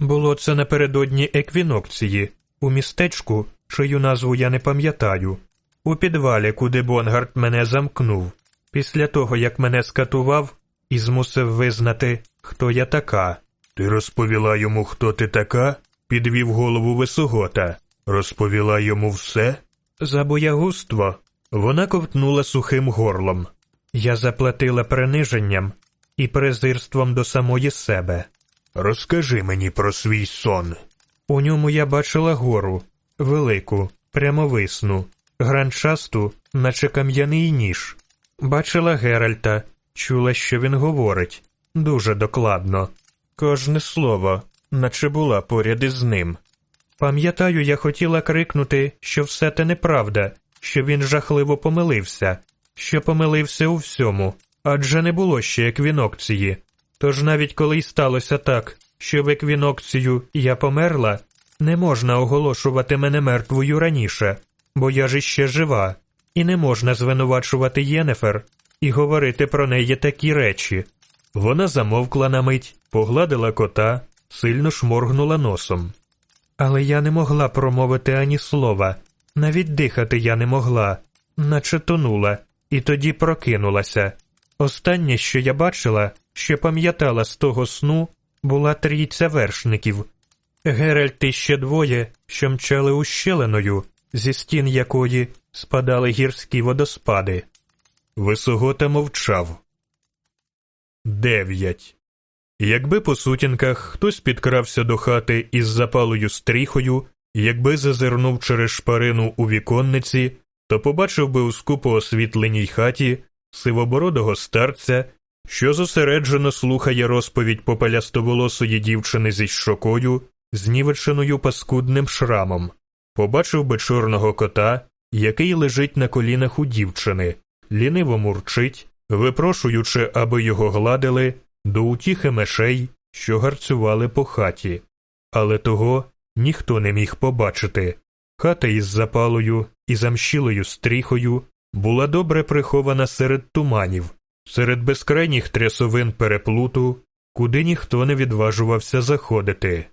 S1: Було це напередодні еквінокції, у містечку, чию назву я не пам'ятаю, у підвалі, куди Бонгард мене замкнув, після того, як мене скатував і змусив визнати, хто я така. Ти розповіла йому, хто ти така? підвів голову Висогота. Розповіла йому все? За боягузтво. Вона ковтнула сухим горлом. Я заплатила приниженням і презирством до самої себе. Розкажи мені про свій сон. У ньому я бачила гору, велику, прямовисну, гранчасту, наче кам'яний ніж. Бачила Геральта, чула, що він говорить, дуже докладно. Кожне слово, наче була поряд із ним. Пам'ятаю, я хотіла крикнути, що все те неправда, що він жахливо помилився, що помилився у всьому, адже не було ще еквінокції. Тож навіть коли й сталося так, що в еквінокцію я померла, не можна оголошувати мене мертвою раніше, бо я ж іще жива, і не можна звинувачувати Єнефер і говорити про неї такі речі. Вона замовкла на мить, погладила кота, сильно шморгнула носом. Але я не могла промовити ані слова, навіть дихати я не могла, наче тонула, і тоді прокинулася. Останнє, що я бачила, що пам'ятала з того сну, була трійця вершників. Геральт і ще двоє, що мчали ущелиною, зі стін якої спадали гірські водоспади. Висогота мовчав. Дев'ять. Якби по сутінках хтось підкрався до хати із запалою стріхою, якби зазирнув через шпарину у віконниці, то побачив би у скупо освітленій хаті сивобородого старця, що зосереджено слухає розповідь попелястоволосої дівчини зі щокою, знівеченою паскудним шрамом, побачив би чорного кота, який лежить на колінах у дівчини, ліниво мурчить, випрошуючи, аби його гладили до утіхи мешей, що гарцювали по хаті, але того ніхто не міг побачити. Хата із запалою і замщілою стріхою була добре прихована серед туманів, серед безкрайніх трясовин переплуту, куди ніхто не відважувався заходити.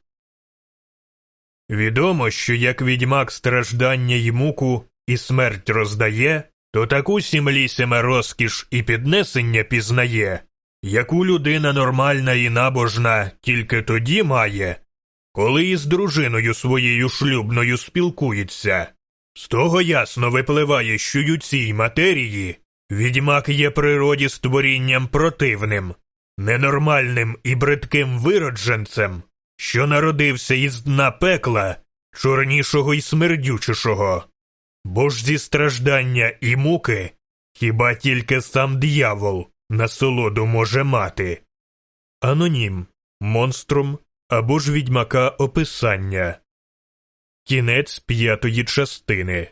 S1: Відомо, що як відьмак страждання й муку і смерть роздає, то таку сімлісиме розкіш і піднесення пізнає, яку людина нормальна і набожна тільки тоді має, коли із дружиною своєю шлюбною спілкується. З того ясно випливає, що й у цій матерії відьмак є природі створінням противним, ненормальним і бридким виродженцем, що народився із дна пекла, чорнішого й смердючішого. Бо ж зі страждання і муки хіба тільки сам диявол насолоду може мати. Анонім, монструм або ж відьмака описання. Кінець п'ятої частини.